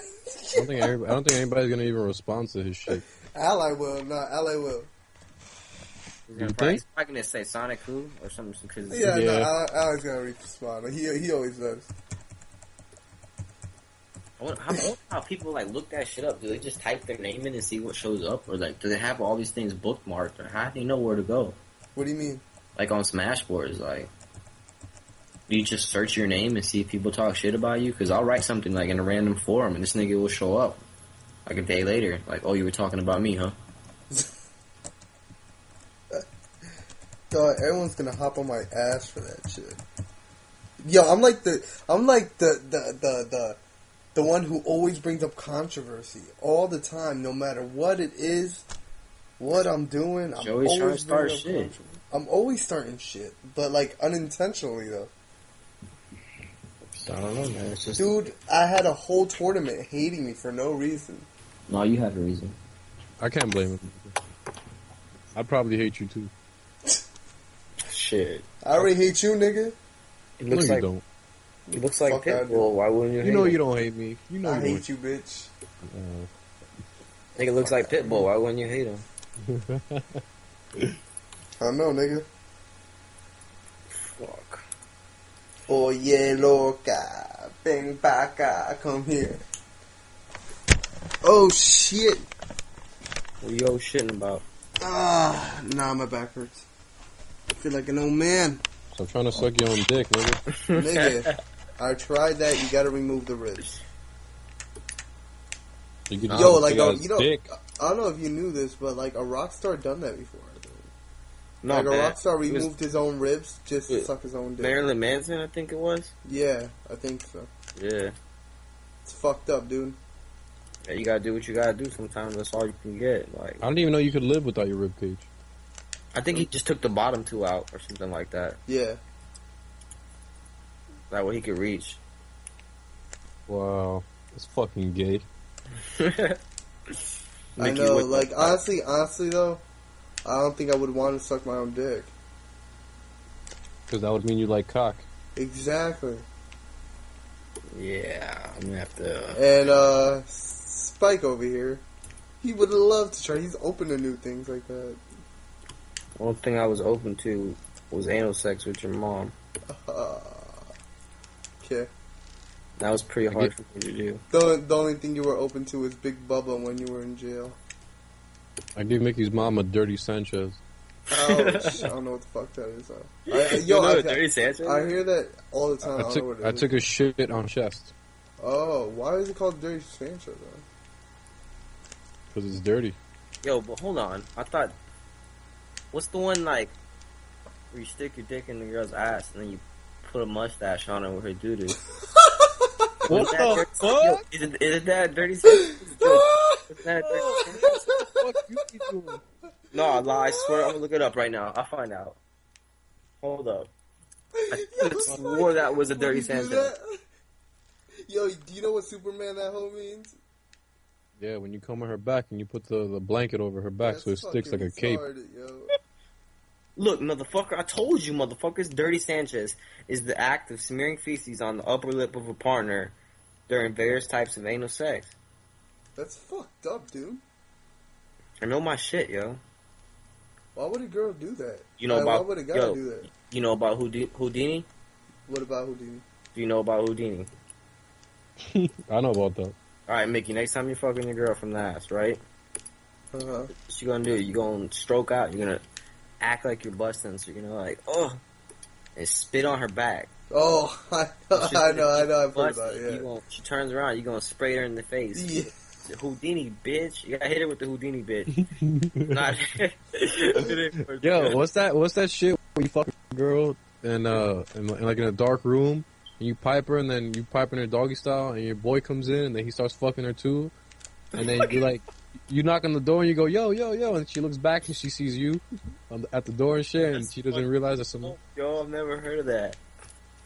don't think everybody, I don't think anybody's gonna even respond to his shit. Ally will, no, Ally will. He's, gonna You probably, think? he's probably gonna say Sonic who or something because Yeah, no, Yeah. Ally, Ally's gonna respond. He he always does. I wonder how, I wonder how people like look that shit up. Do they just type their name in and see what shows up, or like do they have all these things bookmarked, or how do they know where to go? What do you mean? like on Smashboards, like, do you just search your name and see if people talk shit about you? Because I'll write something like in a random forum, and this nigga will show up like a day later, like, oh, you were talking about me, huh? Dog, everyone's gonna hop on my ass for that shit. Yo, I'm like the I'm like the the the the, the one who always brings up controversy all the time, no matter what it is, what I'm doing. I'm Joey's trying to always start shit. I'm always starting shit, but like unintentionally though. I don't know, man. It's just Dude, I had a whole tournament hating me for no reason. no, you have a reason. I can't blame him. I'd probably hate you too. Shit, I already hate you, nigga. it No, looks you like don't. it looks like Fuck I do. Pitbull. Why wouldn't you? You hate know him? you don't hate me. You know I you hate you, bitch. don't. Nigga looks like Pitbull. Why wouldn't you hate him? [laughs] I know, nigga. Fuck. Oye loca, ven pa' acá, come here. Oh shit. What are you all shitting about? Ah, nah, my back hurts. I feel like an old man. So I'm trying to suck your own dick, nigga. Nigga, I tried that, you gotta remove the ribs. You could Yo, like, take out uh, his you know- dick. I don't know if you knew this, but like a rock star done that before. I think. No, like a man. rock star It was removed his own ribs just to suck his own dick. Marilyn Manson, I think it was. Yeah, I think so. Yeah. It's fucked up, dude. Yeah, you gotta do what you gotta do. Sometimes that's all you can get. Like, I don't even know you could live without your rib cage. I think he just took the bottom two out or something like that. Yeah. That way he could reach. Wow, that's fucking gay. [laughs] I know, like the- honestly, honestly though, I don't think I would want to suck my own dick. Because that would mean you like cock. Exactly. Yeah, I'm gonna have to. And uh Spike over here, he would love to try. He's open to new things like that. One thing I was open to was anal sex with your mom. Uh, okay. That was pretty hard for me to do. The the only thing you were open to was Big Bubba when you were in jail. I gave Mickey's mom a dirty Sanchez. Ouch! I don't know what the fuck that is. Though. I, [laughs] I- yo, I, Sanchez? I hear that all the time. I, I don't know took I took a shit on chest Oh, why is it called Dirty Sanchez though? because it's dirty. Yo, but hold on. I thought. What's the one like where you stick your dick in the girl's ass and then you put a mustache on her with her doo doo? [laughs] What Is that the dirty- fuck? Yo, is, it, is it that dirty? Sanchez? Is that dirty? [laughs] Sanchez? Fuck you keep doing? No, lie. I swear, I'm gonna look it up right now. I'll find out. Hold up. I [laughs] could've swore that was a dirty Would you do Sanchez. that? Yo, do you know what Superman that hoe means? Yeah, when you comb on her back and you put the, the blanket over her back so it sticks like a cape. retarded, yo. Look, motherfucker, I told you, motherfuckers, Dirty Sanchez is the act of smearing feces on the upper lip of a partner during various types of anal sex. That's fucked up, dude. I know my shit, yo. Why would a girl do that? You know Like, about why would a guy yo, do that? You know about Houdini? What about Houdini? Do you know about Houdini? [laughs] I know about that. All right, Mickey. Next time you're fucking your girl from the ass, right? Uh huh. What you gonna do? You gonna stroke out? You're gonna act like you're busting, so you know, like, oh, and spit on her back. Oh, I, She's I know, I know, I've heard about it. You gonna, she turns around, you're gonna spray her in the face. Yeah. Houdini, bitch. You gotta hit her with the Houdini, bitch. [laughs] Not [laughs] hit it for- Yo, what's that? What's that shit where you fuck a girl and uh, in, in, like in a dark room, and you pipe her, and then you pipe in her doggy style, and your boy comes in, and then he starts fucking her too, and then you like, you knock on the door, and you go, yo, yo, yo, and she looks back and she sees you on the, at the door and shit, and she doesn't fucking- realize that some, Yo, I've never heard of that.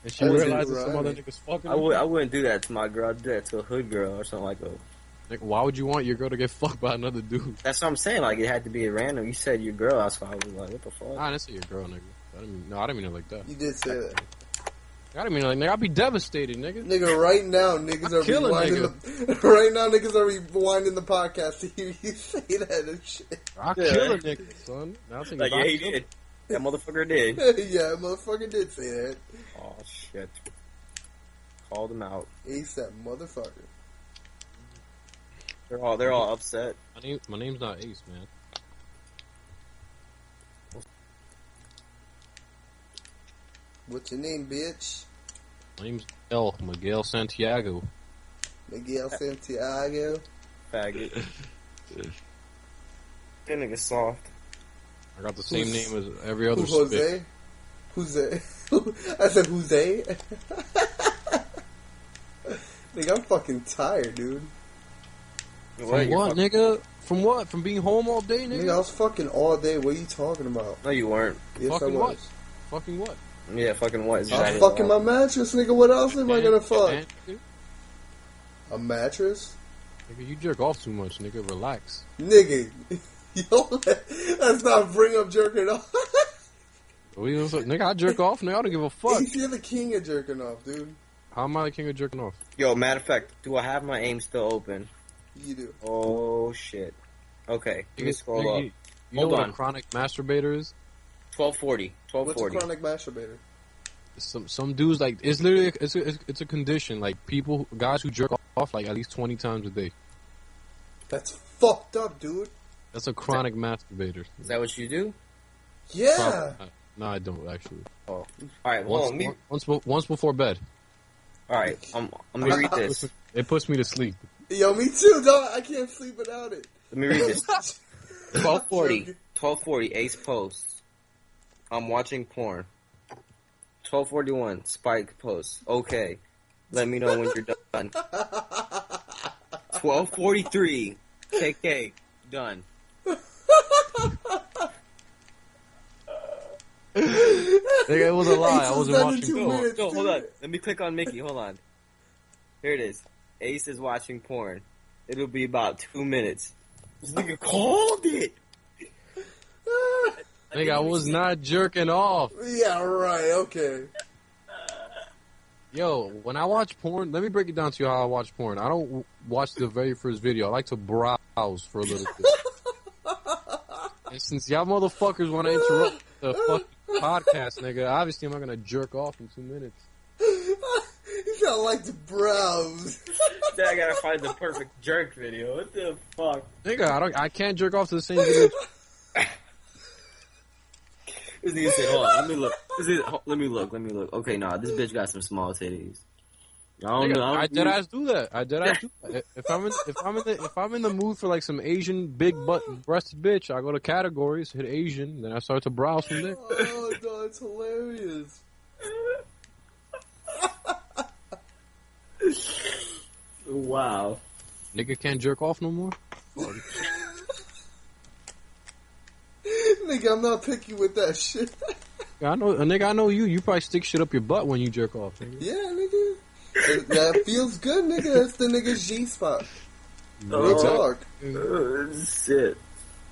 and she realizes some other niggas fucking. I would, I wouldn't do that to my girl. I'd do that to a hood girl or something like that. Like, why would you want your girl to get [laughs] fucked by another dude? That's what I'm saying. Like it had to be a random. You said your girl. That's why I was like, what the fuck? Nah, that's your girl, nigga. I didn't mean, no, I didn't mean it like that. You did say that. I didn't mean like, nigga, I'd be devastated, nigga. Nigga, right now, niggas are kill a rewinding the. [laughs] Right now, niggas are rewinding the podcast to hear you [laughs] say that and shit. I'll Yeah. kill a nigga, son. Now think Like yeah, he did. That motherfucker did. [laughs] yeah, motherfucker did say that. Oh shit. Called him out. ASAP, motherfucker. They're all they're all upset. My name, my name's not Ace, man. What's your name, bitch? My name's El Miguel Santiago. Miguel Santiago. Faggot. [laughs] that nigga soft. I got the same Who's- name as every other Who, spit. Jose? Jose? [laughs] I said Jose. [laughs] Nigga, I'm fucking tired, dude. From What, what, nigga? From what? From being home all day, Nigga, I was fucking all day. What are you talking about? No, you weren't. Yes, Fucking I what? was. Fucking what? Yeah, fucking what? I'm fucking my mattress, nigga. What else am I gonna fuck? A mattress? nigga, you jerk off too much, nigga. Relax. Nigga. [laughs] Yo, let's not bring up jerking off. [laughs] What you gonna? Nigga, I jerk off, nigga. I don't give a fuck. You're the king of jerking off, dude. How am I the king of jerking off? Yo, matter of fact, do I have my aim still open? You do. Oh shit. Okay, you can scroll Nigga, up. You, you know Hold what on. a chronic masturbator is? Twelve forty. Twelve What's a chronic masturbator? Some some dudes like it's literally it's a, it's, it's a condition like people guys who jerk off like at least twenty times a day. That's fucked up, dude. That's a chronic masturbator. Is that what you do? Yeah. Prob- No, I don't actually. Oh, all right. Well, Once, me, once, once before bed, all right. I'm gonna read this. [laughs] it puts me to sleep. Yo, me too, dog. I can't sleep without it. Let me read this. [laughs] Twelve forty. Twelve forty. Ace posts. I'm watching porn. Twelve forty one. Spike posts. Okay. Let me know when you're done. Twelve forty three. KK. Done. It was a lie. I was wasn't watching two porn. minutes, No, hold on. Let me click on Mickey. Hold on. Here it is. Ace is watching porn. It'll be about two minutes. This nigga called it. Nigga, I was not jerking off. yeah, right. Okay. Yo, when I watch porn, let me break it down to you how I watch porn. I don't watch the very first video. I like to browse for a little bit. [laughs] and since y'all motherfuckers want to interrupt the fucking podcast, nigga, obviously I'm not gonna jerk off in two minutes. [laughs] you gotta like to browse. [laughs] Then I gotta find the perfect jerk video. What the fuck? Nigga, I don't. I can't jerk off to the same video. This nigga said, hold on, let me look. This is, ho- let me look, let me look. Okay, nah, this bitch got some small titties. I don't Nigga, know. I don't dead ass do that. I dead ass do that. If I'm in, if I'm in the, if I'm in the mood for like some Asian big butt breasted bitch, I go to categories, hit Asian, then I start to browse from there. oh, no, it's hilarious. Wow. Nigga can't jerk off no more. [laughs] Nigga, I'm not picky with that shit. I know, a nigga. I know you. You probably stick shit up your butt when you jerk off. Nigga. yeah, nigga. That feels good, nigga. That's the nigga's G spot. Real talk. Uh, shit.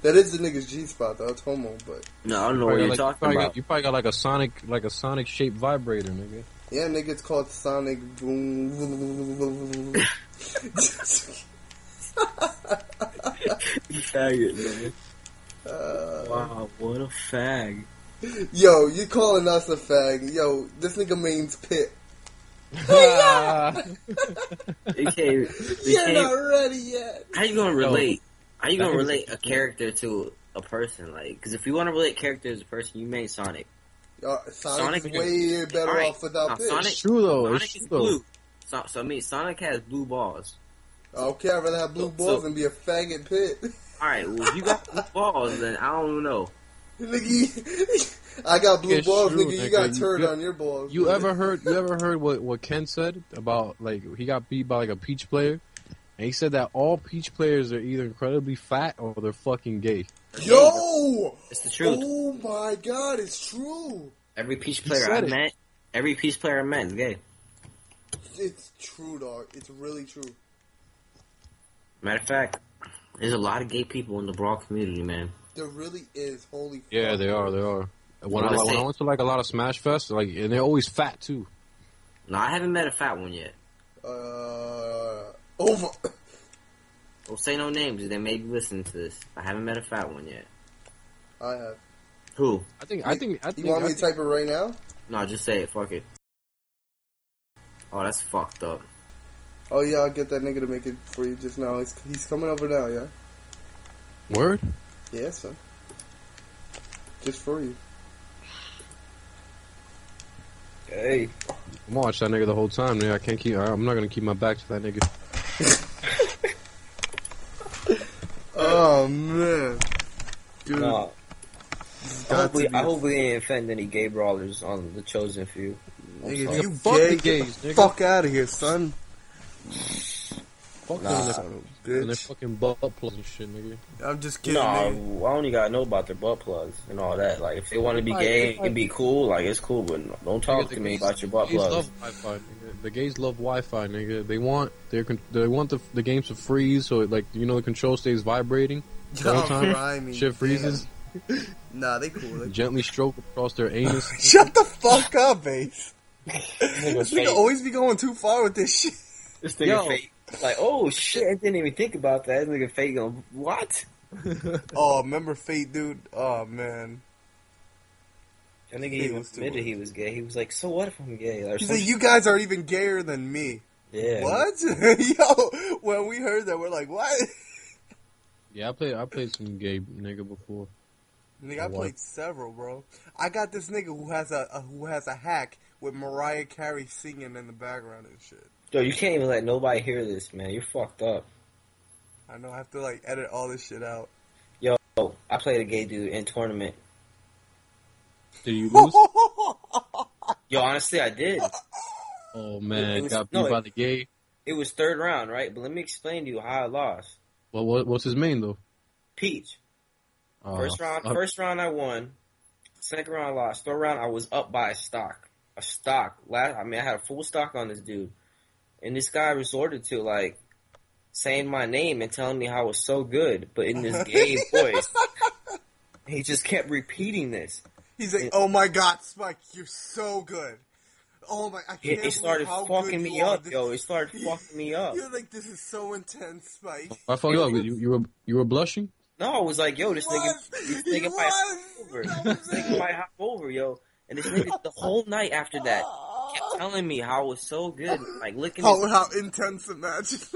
That is the nigga's G spot though. It's homo, but No, I don't know Probably what you're like- talking probably about. Got, you probably got like a sonic, like a sonic shaped vibrator, nigga. yeah, nigga, it's called Sonic Boom. [laughs] Faggot, man. Uh, Wow, what a fag. yo, you calling us a fag? Yo, this nigga means pit. [laughs] They can't, they You're can't, not ready yet. how you gonna relate? How you gonna relate a character to a person? Like, because if you want to relate character to a person, you made Sonic. Uh, Sonic's Sonic- way better Alright, off without now, pitch. Sonic- It's true though. Sonic It's is true though. blue. So, so I mean, Sonic has blue balls. Okay, I'd rather have blue So- balls so- than be a faggot pit. [laughs] All right, well, if you got blue balls, then I don't know. nigga, I got blue It's balls, true, nigga. You nigga. got You- turd you- on your balls. You ever heard? You ever [laughs] heard what what Ken said about like he got beat by like a peach player, and he said that all peach players are either incredibly fat or they're fucking gay. Yo! It's the truth. Oh my god, it's true. Every peach player I said it. met, every peach player I met is gay. It's true, dog. It's really true. Matter of fact, there's a lot of gay people in the Brawl community, man. There really is. Holy Yeah, fuck. they are. They are. When I Let's when I went to like a lot of Smash Fest, like and they're always fat too. No, I haven't met a fat one yet. Uh, over. [coughs] Don't say no names. They may be listening to this. I haven't met a fat one yet. I have. Who? I think. I think. I You want I me to type it right now? No, just say it. Fuck it. Oh, that's fucked up. Oh yeah, I'll get that nigga to make it for you just now. He's, he's coming over now, yeah? Word. Yeah, son. Just for you. Hey. I'm gonna watch that nigga the whole time. Nigga. I can't keep. I'm not gonna keep my back to that nigga. [laughs] Oh man, dude. No. I hope, we, I hope we didn't offend any gay brawlers on the chosen few. Nigga, if you Fuck gay, the gays, nigga. fuck out of here, son. Fuck Nah. them and Son their- of a and their fucking butt plugs and shit, nigga. I'm just kidding, No, nigga. I only gotta know about their butt plugs and all that. Like, if they want to be gay if I- and be cool, like it's cool, but don't talk Nigga, to me gays- about your butt gays plugs. love Wi-Fi, nigga. The gays love Wi-Fi, nigga. They want their they want the the games to freeze, so it, like you know the control stays vibrating. [laughs] The whole Yo, time grimy. shit freezes. Damn. Nah, they cool. They Gently stroke across their anus. [laughs] Shut the fuck up, Ace. Nigga This nigga always be going too far with this shit. This nigga Yo. fake. Like, oh shit, I didn't even think about that. This nigga fake going, what? [laughs] Oh, remember Fate, dude? Oh man. I think He even admitted weird. he was gay. He was like, so what if I'm gay? Or He's like, you guys are even gayer than me. Yeah. What? [laughs] Yo, when we heard that, we're like, what? yeah, I played I played some gay nigga before. Nigga, I What? played several, bro. I got this nigga who has a, a who has a hack with Mariah Carey singing in the background and shit. Yo, you can't even let nobody hear this, man. You're fucked up. I know I have to like edit all this shit out. Yo, I played a gay dude in tournament. Did you lose? Yo, honestly, I did. oh man, It was- got beat no, by the gay. It was third round, right? But let me explain to you how I lost. Well, what, what's his main though? Peach. Uh, First round, uh, first round I won. Second round I lost. Third round I was up by a stock. A stock. Last, I mean, I had a full stock on this dude, and this guy resorted to like saying my name and telling me how I was so good, but in this gay [laughs] voice. He just kept repeating this. He's like, oh my god, Spike, you're so good. Oh my, I can't It, it started fucking me up, This- yo. It started [laughs] fucking me up. You're like, this is so intense, Spike. I fucked up. You, you were you were blushing. No, I was like, yo, this He nigga, was. this He nigga might hop over. That This nigga might hop over, yo. And this nigga, the whole night after that, ah. Kept oh. telling me how I was so good, like looking How, his how intense the match is.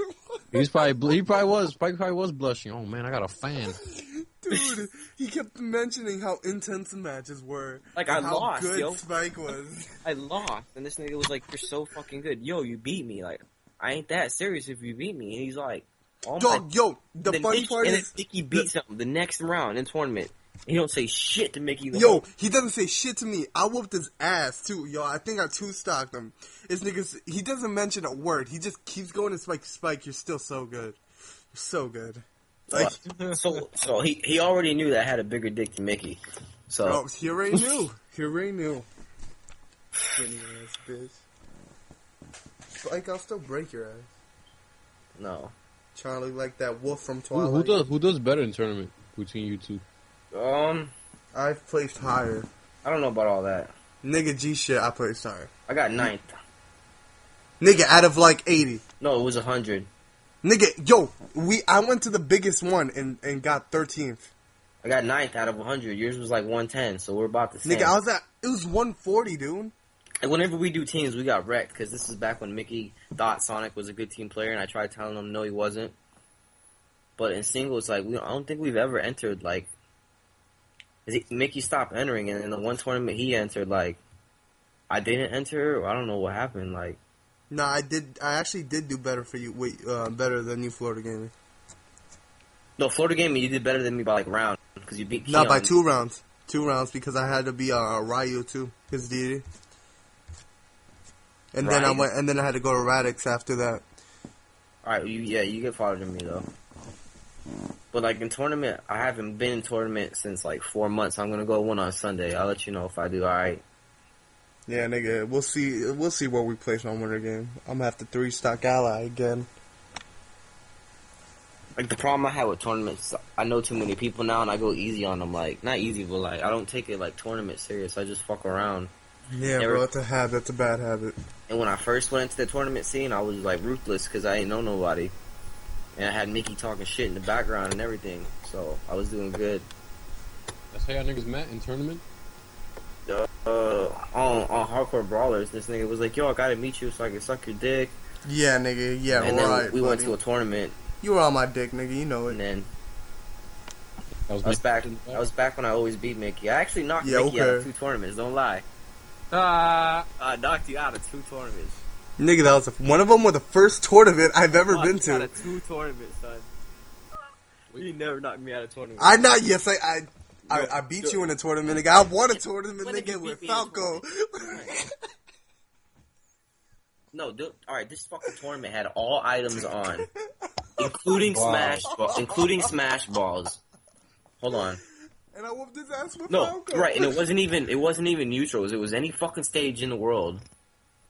He's probably he probably was Spike probably was blushing. Oh man, I got a fan. Dude, he kept mentioning how intense the matches were. Like, I how lost, good yo. Spike was. [laughs] I lost, and this nigga was like, "You're so fucking good, yo. You beat me. Like, I ain't that serious if you beat me." And he's like, "Oh my." Yo, the then fun part and is, then Nicky beats him the next round in tournament. He don't say shit to Mickey. the yo, whole- he doesn't say shit to me. I whooped his ass too, yo. I think I two stocked him. This nigga's, he doesn't mention a word. He just keeps going to Spike. Spike, you're still so good. You're so good. Like, so so he he already knew that I had a bigger dick than Mickey. So oh, he already [laughs] knew. He already knew. Skinny ass bitch. Spike, I'll still break your ass. no, Trying to look like that wolf from Who, who does who does better in tournament between you two? Um, I've placed higher. I don't know about all that. Nigga G shit, I placed higher. I got ninth. Nigga, out of like 80. No, it was a hundred. Nigga, yo, we I went to the biggest one and, and got 13th. I got ninth out of 100. Yours was like 110, so we're about to. Nigga, I was at, it was 140, dude. And whenever we do teams, we got wrecked because this is back when Mickey thought Sonic was a good team player, and I tried telling him no, he wasn't. But in singles, like we, I don't think we've ever entered like. Is he, Mickey stopped entering, and in the one tournament he entered, like I didn't enter. Or I don't know what happened. Like No, I did. I actually did do better for you. Wait, uh, better than you, Florida Gaming. no, Florida game, you did better than me by like round because you beat. Not by two rounds. Two rounds because I had to be uh, Ryu too, his deity. And then I went, and then I had to go to Radix after that. All right, you, yeah, you get farther than me though. But like in tournament, I haven't been in tournament since like four months. I'm gonna go one on Sunday. I'll let you know if I do. All right. Yeah, nigga, we'll see. We'll see where we place on winter game. I'm gonna have to three stock ally again. Like the problem I had with tournaments, I know too many people now, and I go easy on them. Like not easy, but like I don't take it like tournament serious. I just fuck around. Yeah, Never- bro, it's a habit. That's a bad habit. And when I first went into the tournament scene, I was like ruthless because I ain't know nobody, and I had Mickey talking shit in the background and everything. So I was doing good. That's how y'all niggas met in tournament. Uh, on on hardcore brawlers, this nigga was like, "Yo, I gotta meet you so I can suck your dick." Yeah, nigga. Yeah, and then right. we went to a tournament, You were on my dick, nigga. You know it. and then That was, I was back. I was back when I always beat Mickey. I actually knocked Yeah, Mickey out of two tournaments. Don't lie. Ah, I knocked you out of two tournaments. Nigga, that was the, one of them was the first tournament I've ever Knocked been you out to. of two tournaments, son. You never knocked me out of tournament. I not yes, I I, I, I beat you in a tournament, nigga. I won a tournament, When did nigga, with beat me in a Falco. No, dude, all right. This fucking tournament had all items on, including Wow. smash, ball, including smash balls. Hold on. and I whooped his ass with No, Falco. right, and it wasn't even it wasn't even neutrals. It was any fucking stage in the world.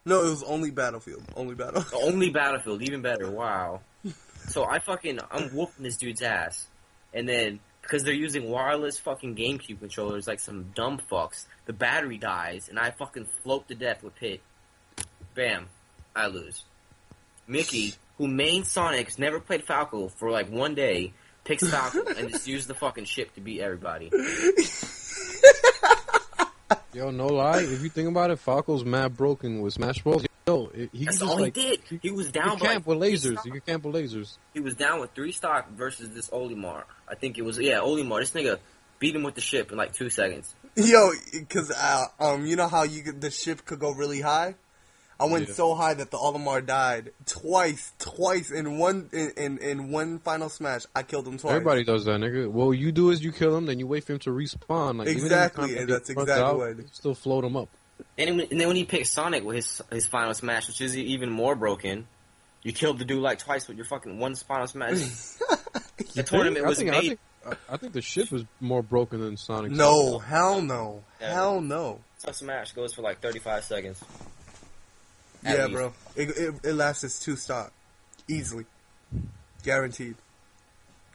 No, it was only Battlefield. Only Battlefield. [laughs] Only battlefield, even better. Wow. So I fucking I'm whooping this dude's ass, and then because they're using wireless fucking GameCube controllers like some dumb fucks, the battery dies, and I fucking float to death with Pit. Bam, I lose. Mickey, who main Sonic's never played Falco for like one day, picks Falco [laughs] and just used the fucking ship to beat everybody. [laughs] yo, no lie. If you think about it, Falco's mad broken with Smash Bros. Yo, he That's can just all like he did. He was down can by camp with like, three lasers. stock- He can camp with lasers. He was down with three stock versus this Olimar. I think it was yeah Olimar. This nigga beat him with the ship in like two seconds. Yo, because uh, um, you know how you could- the ship could go really high. I went Yeah. so high that the Olimar died twice, twice in one in, in in one final smash. I killed him twice. Everybody does that, nigga. Well, you do is you kill him, then you wait for him to respawn. Like even every Exactly, time and he that's exactly out, what you Still float him up. And, when- and then when he picked Sonic with his his final smash, which is even more broken, you killed the dude like twice with your fucking one final smash. [laughs] the tournament I was think, I made. think, I- I think the ship was more broken than Sonic. No, hell no, Yeah. hell no. Tough smash goes for like thirty five seconds. At Yeah, least. bro. It, it it lasts as two stock, easily, guaranteed.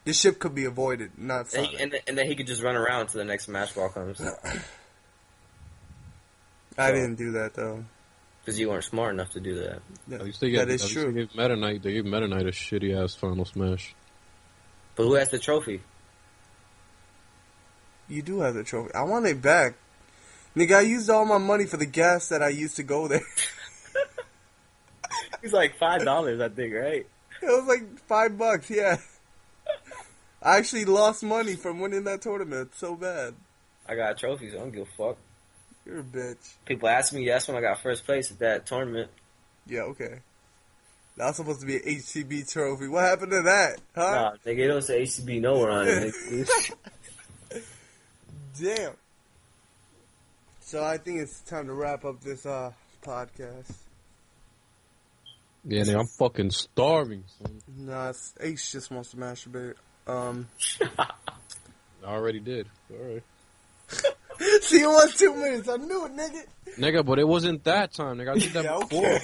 This ship could be avoided, not And, he, and, then, and then he could just run around until the next smash ball comes. [clears throat] I didn't do that though. Because you weren't smart enough to do that. Yeah, At least they gave, that is oh, at least true. They gave Meta Knight. They gave Meta Knight a shitty ass Final Smash. But who has the trophy? You do have the trophy. I want it back. Nigga, I used all my money for the gas that I used to go there. [laughs] He's like five dollars, I think, right? [laughs] It was like five bucks, yeah. I actually lost money from winning that tournament so bad. I got trophies. I don't give a fuck. You're a bitch. People ask me, that's when I got first place at that tournament. Yeah, okay. That was supposed to be an HCB trophy. What happened to that? Huh? Nah, nigga, it don't say HCB nowhere on it. [laughs] Damn. So I think it's time to wrap up this uh podcast. Yeah, nigga, I'm fucking starving. Son. Nah, it's, H just wants to masturbate. Um, [laughs] I already did. All right, [laughs] see, it was two minutes. I knew it, nigga. nigga, but it wasn't that time, nigga. I did that [laughs] Yeah, before. okay.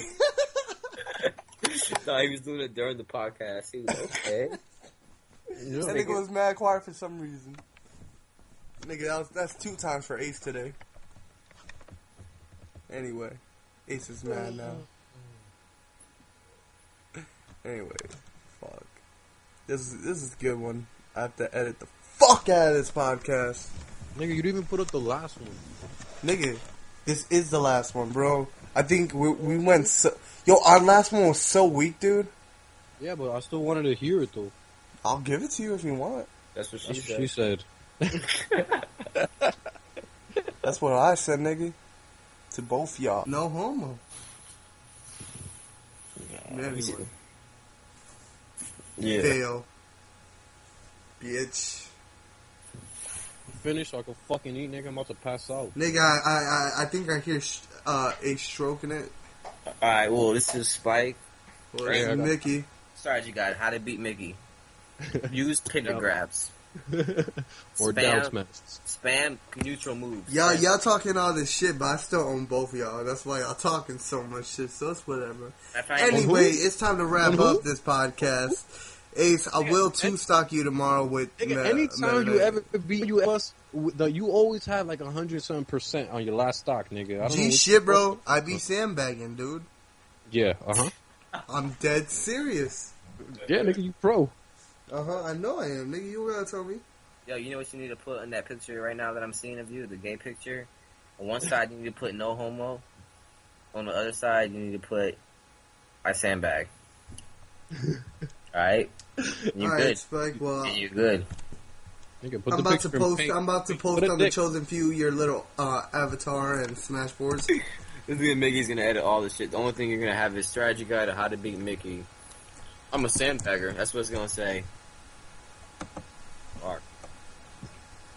No, he was doing it during the podcast. He was okay. Yeah. That nigga was mad quiet for some reason. Nigga, that was, that's two times for Ace today. Anyway, Ace is mad now. Anyway, fuck. This is this is a good one. I have to edit the fuck out of this podcast. Nigga, you didn't even put up the last one. Nigga, this is the last one, bro. I think we, we went so. Yo, our last one was so weak, dude. Yeah, but I still wanted to hear it though. I'll give it to you if you want. That's what she That's said. what she said. [laughs] That's what I said, nigga. To both y'all. No homo. Anyway. Yeah. Fail. Bitch. Finish so I can fucking eat, nigga. I'm about to pass out. Nigga, I, I, I- I think I hear sh- uh, Ace stroking it. Alright, well, this is Spike. Or Right, it's I got- Mickey. Strategy guide, how to beat Mickey. [laughs] Use pivot grabs. Or Spam. down smash. Spam neutral moves. Y'all, y'all talking all this shit, but I still own both of y'all. That's why y'all talking so much shit, so it's whatever. Anyway, it's time to wrap On who? up this podcast. Ace, I will two stock you tomorrow with Nigga, Meta- anytime you Meta- ever beat you us, you always have like a hundred something percent on your last stock, nigga. I don't know shit, bro. I be sandbagging, dude. Yeah, uh huh. I'm dead serious. Yeah, nigga, you pro. Uh huh. I know I am, nigga. You were gonna tell me. Yo, you know what you need to put in that picture right now that I'm seeing of you, the gay picture? On one side, you need to put no homo. On the other side, you need to put I sandbag. [laughs] Alright? You're All good. right, Spike. Well, You're good. Nigga, put I'm the about to picture in post. I'm about to post on the dick. chosen few your little uh, avatar and smash boards. [laughs] This nigga Mickey's gonna edit all this shit. The only thing you're gonna have is strategy guide on how to beat Mickey. I'm a sandbagger. That's what it's gonna say. Fuck.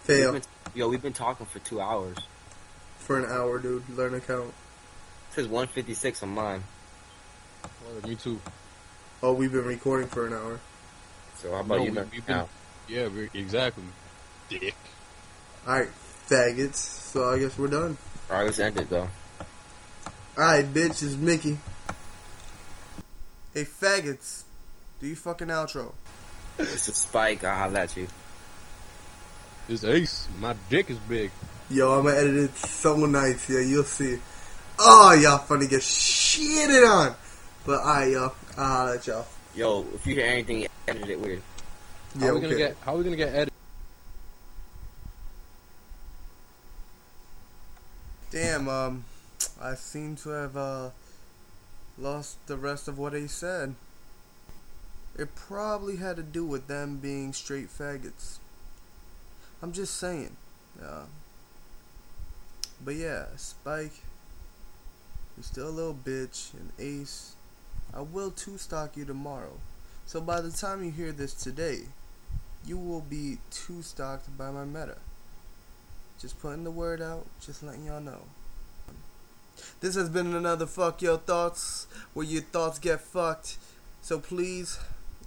Fail We've been- yo, we've been talking for two hours. for an hour, dude. Learn to count. It says 156 on mine. Word, me too. Oh, we've been recording for an hour. So how about No, you we- learn we've been- Yeah, we- exactly. Dick. All right, faggots. So I guess we're done. Alright, let's end it though. All right, bitch. It's Mickey. Hey, faggots. Do you fucking outro? It's a spike. I'll holler at you. It's ace. My dick is big. Yo, I'm gonna edit it so nice. Yeah, you'll see. Oh, y'all funny get shitted on. But alright, y'all. I'll holler at y'all. Yo, if you hear anything, edit it weird. How Yeah, are we gonna get? How are we gonna get edited? Damn, um, I seem to have, uh, lost the rest of what he said. It probably had to do with them being straight faggots. I'm just saying. Uh, but yeah, Spike, you're still a little bitch, and Ace, I will two stock you tomorrow. So by the time you hear this today, you will be two stocked by my meta. Just putting the word out, just letting y'all know. This has been another Fuck Your Thoughts, where your thoughts get fucked. So please,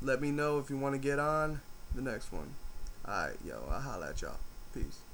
let me know if you want to get on the next one. Alright, yo, I'll holla at y'all. Peace.